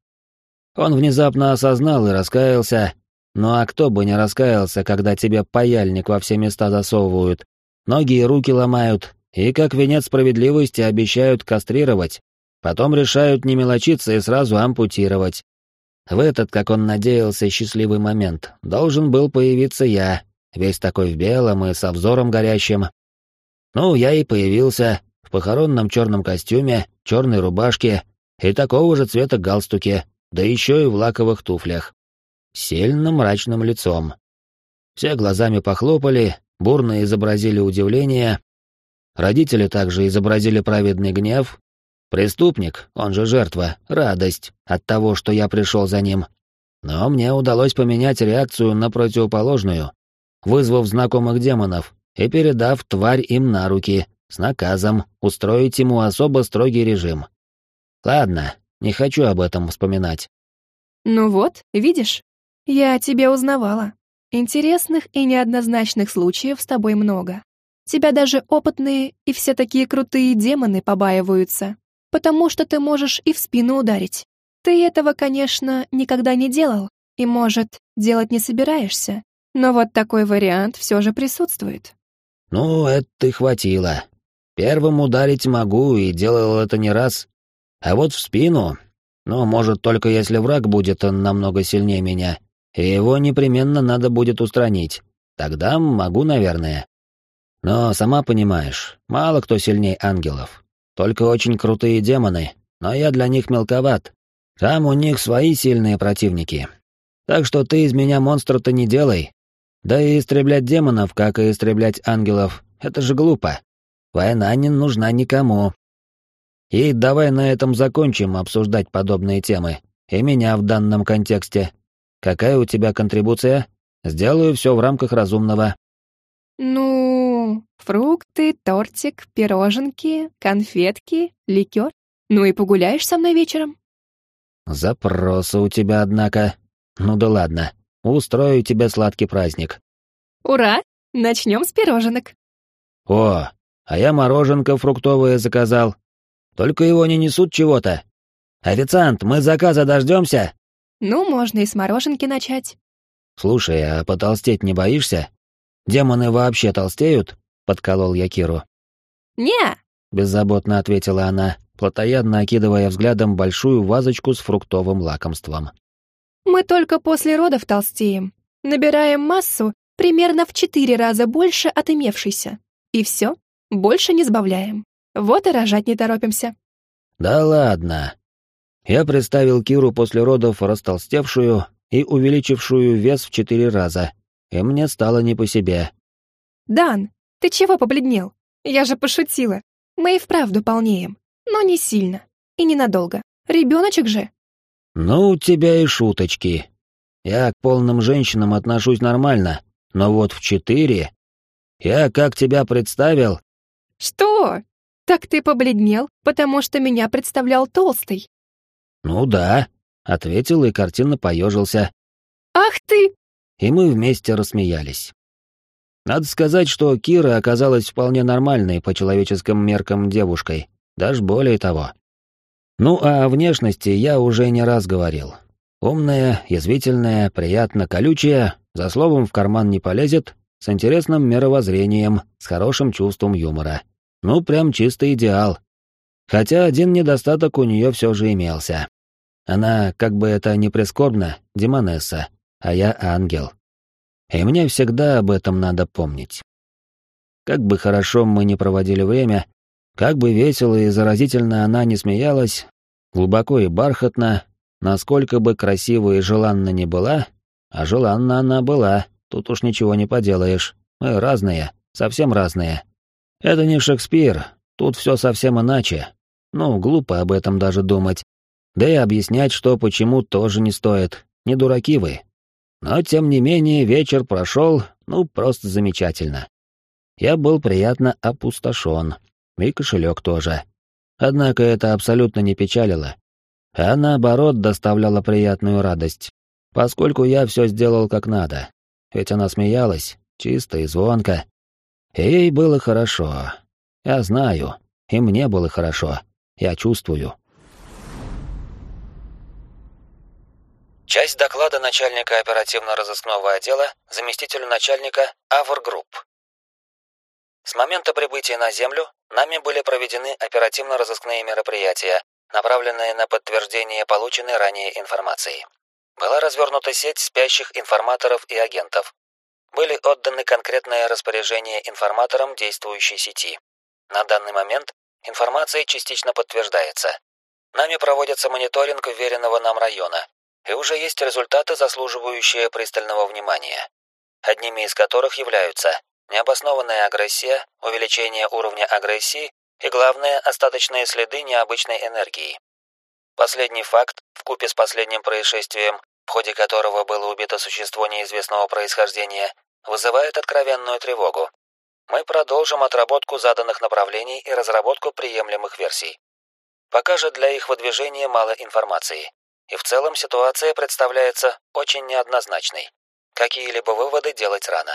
S1: Он внезапно осознал и раскаялся. Ну а кто бы не раскаялся, когда тебе паяльник во все места засовывают, ноги и руки ломают, и как венец справедливости обещают кастрировать, потом решают не мелочиться и сразу ампутировать. В этот, как он надеялся, счастливый момент должен был появиться я, весь такой в белом и со взором горящим. Ну, я и появился, в похоронном черном костюме, черной рубашке и такого же цвета галстуке, да еще и в лаковых туфлях. Сильно мрачным лицом. Все глазами похлопали, бурно изобразили удивление. Родители также изобразили праведный гнев. Преступник, он же жертва, радость от того, что я пришел за ним. Но мне удалось поменять реакцию на противоположную, вызвав знакомых демонов и передав тварь им на руки, с наказом устроить ему особо строгий режим. Ладно, не хочу об этом вспоминать.
S4: Ну вот, видишь, я тебя узнавала. Интересных и неоднозначных случаев с тобой много. Тебя даже опытные и все такие крутые демоны побаиваются, потому что ты можешь и в спину ударить. Ты этого, конечно, никогда не делал, и, может, делать не собираешься, но вот такой вариант все же присутствует.
S1: Ну, это ты хватило. Первым ударить могу и делал это не раз. А вот в спину... Ну, может, только если враг будет намного сильнее меня, и его непременно надо будет устранить. Тогда могу, наверное. Но сама понимаешь, мало кто сильней ангелов. Только очень крутые демоны, но я для них мелковат. Там у них свои сильные противники. Так что ты из меня монстра-то не делай. Да и истреблять демонов, как и истреблять ангелов, это же глупо. Война не нужна никому. И давай на этом закончим обсуждать подобные темы. И меня в данном контексте. Какая у тебя контрибуция? Сделаю все в рамках разумного.
S4: Ну, фрукты, тортик, пироженки, конфетки, ликер. Ну и погуляешь со мной вечером?
S1: Запросы у тебя, однако. Ну да ладно. Устрою тебе сладкий праздник.
S4: Ура! Начнем с пироженок.
S1: О, а я мороженка фруктовое заказал. Только его не несут чего-то. Официант, мы заказа дождемся?
S4: Ну, можно и с мороженки начать.
S1: Слушай, а потолстеть не боишься? Демоны вообще толстеют? Подколол я Киру.
S4: Не,
S1: беззаботно ответила она, плотоядно окидывая взглядом большую вазочку с фруктовым лакомством.
S4: Мы только после родов толстеем. Набираем массу примерно в четыре раза больше от имевшейся. И все, больше не сбавляем. Вот и рожать не торопимся.
S1: Да ладно. Я представил Киру после родов растолстевшую и увеличившую вес в четыре раза, и мне стало не по себе.
S4: «Дан, ты чего побледнел? Я же пошутила. Мы и вправду полнеем, но не сильно и ненадолго. Ребеночек же».
S1: «Ну, у тебя и шуточки. Я к полным женщинам отношусь нормально, но вот в четыре... Я как тебя представил...»
S4: «Что? Так ты побледнел, потому что меня представлял толстый?»
S1: «Ну да», — ответил и картинно поежился.
S4: «Ах ты!»
S1: И мы вместе рассмеялись. Надо сказать, что Кира оказалась вполне нормальной по человеческим меркам девушкой, даже более того. Ну а о внешности я уже не раз говорил. Умная, язвительная, приятно колючая, за словом в карман не полезет, с интересным мировоззрением, с хорошим чувством юмора. Ну, прям чистый идеал. Хотя один недостаток у нее все же имелся. Она, как бы это ни прискорбно, демонесса, а я ангел. И мне всегда об этом надо помнить. Как бы хорошо мы ни проводили время, как бы весело и заразительно она не смеялась, глубоко и бархатно, насколько бы красиво и желанно не была, а желанна она была, тут уж ничего не поделаешь, мы разные, совсем разные. Это не Шекспир, тут все совсем иначе. Ну, глупо об этом даже думать. Да и объяснять, что почему, тоже не стоит. Не дураки вы. Но, тем не менее, вечер прошел, ну, просто замечательно. Я был приятно опустошен. И кошелек тоже. Однако это абсолютно не печалило. А наоборот, доставляло приятную радость. Поскольку я все сделал как надо. Ведь она смеялась, чисто и звонко. И ей было хорошо. Я знаю. И мне было хорошо. Я чувствую.
S2: Часть доклада начальника оперативно-розыскного отдела заместителю начальника Авр Групп. С момента прибытия на Землю нами были проведены оперативно-розыскные мероприятия, направленные на подтверждение полученной ранее информации. Была развернута сеть спящих информаторов и агентов. Были отданы конкретные распоряжения информаторам действующей сети. На данный момент информация частично подтверждается. Нами проводится мониторинг уверенного нам района, и уже есть результаты, заслуживающие пристального внимания. Одними из которых являются необоснованная агрессия, увеличение уровня агрессии и, главное, остаточные следы необычной энергии. Последний факт, вкупе с последним происшествием, в ходе которого было убито существо неизвестного происхождения, вызывает откровенную тревогу. Мы продолжим отработку заданных направлений и разработку приемлемых версий. Пока же для их выдвижения мало информации и в целом ситуация представляется очень неоднозначной. Какие-либо выводы делать рано.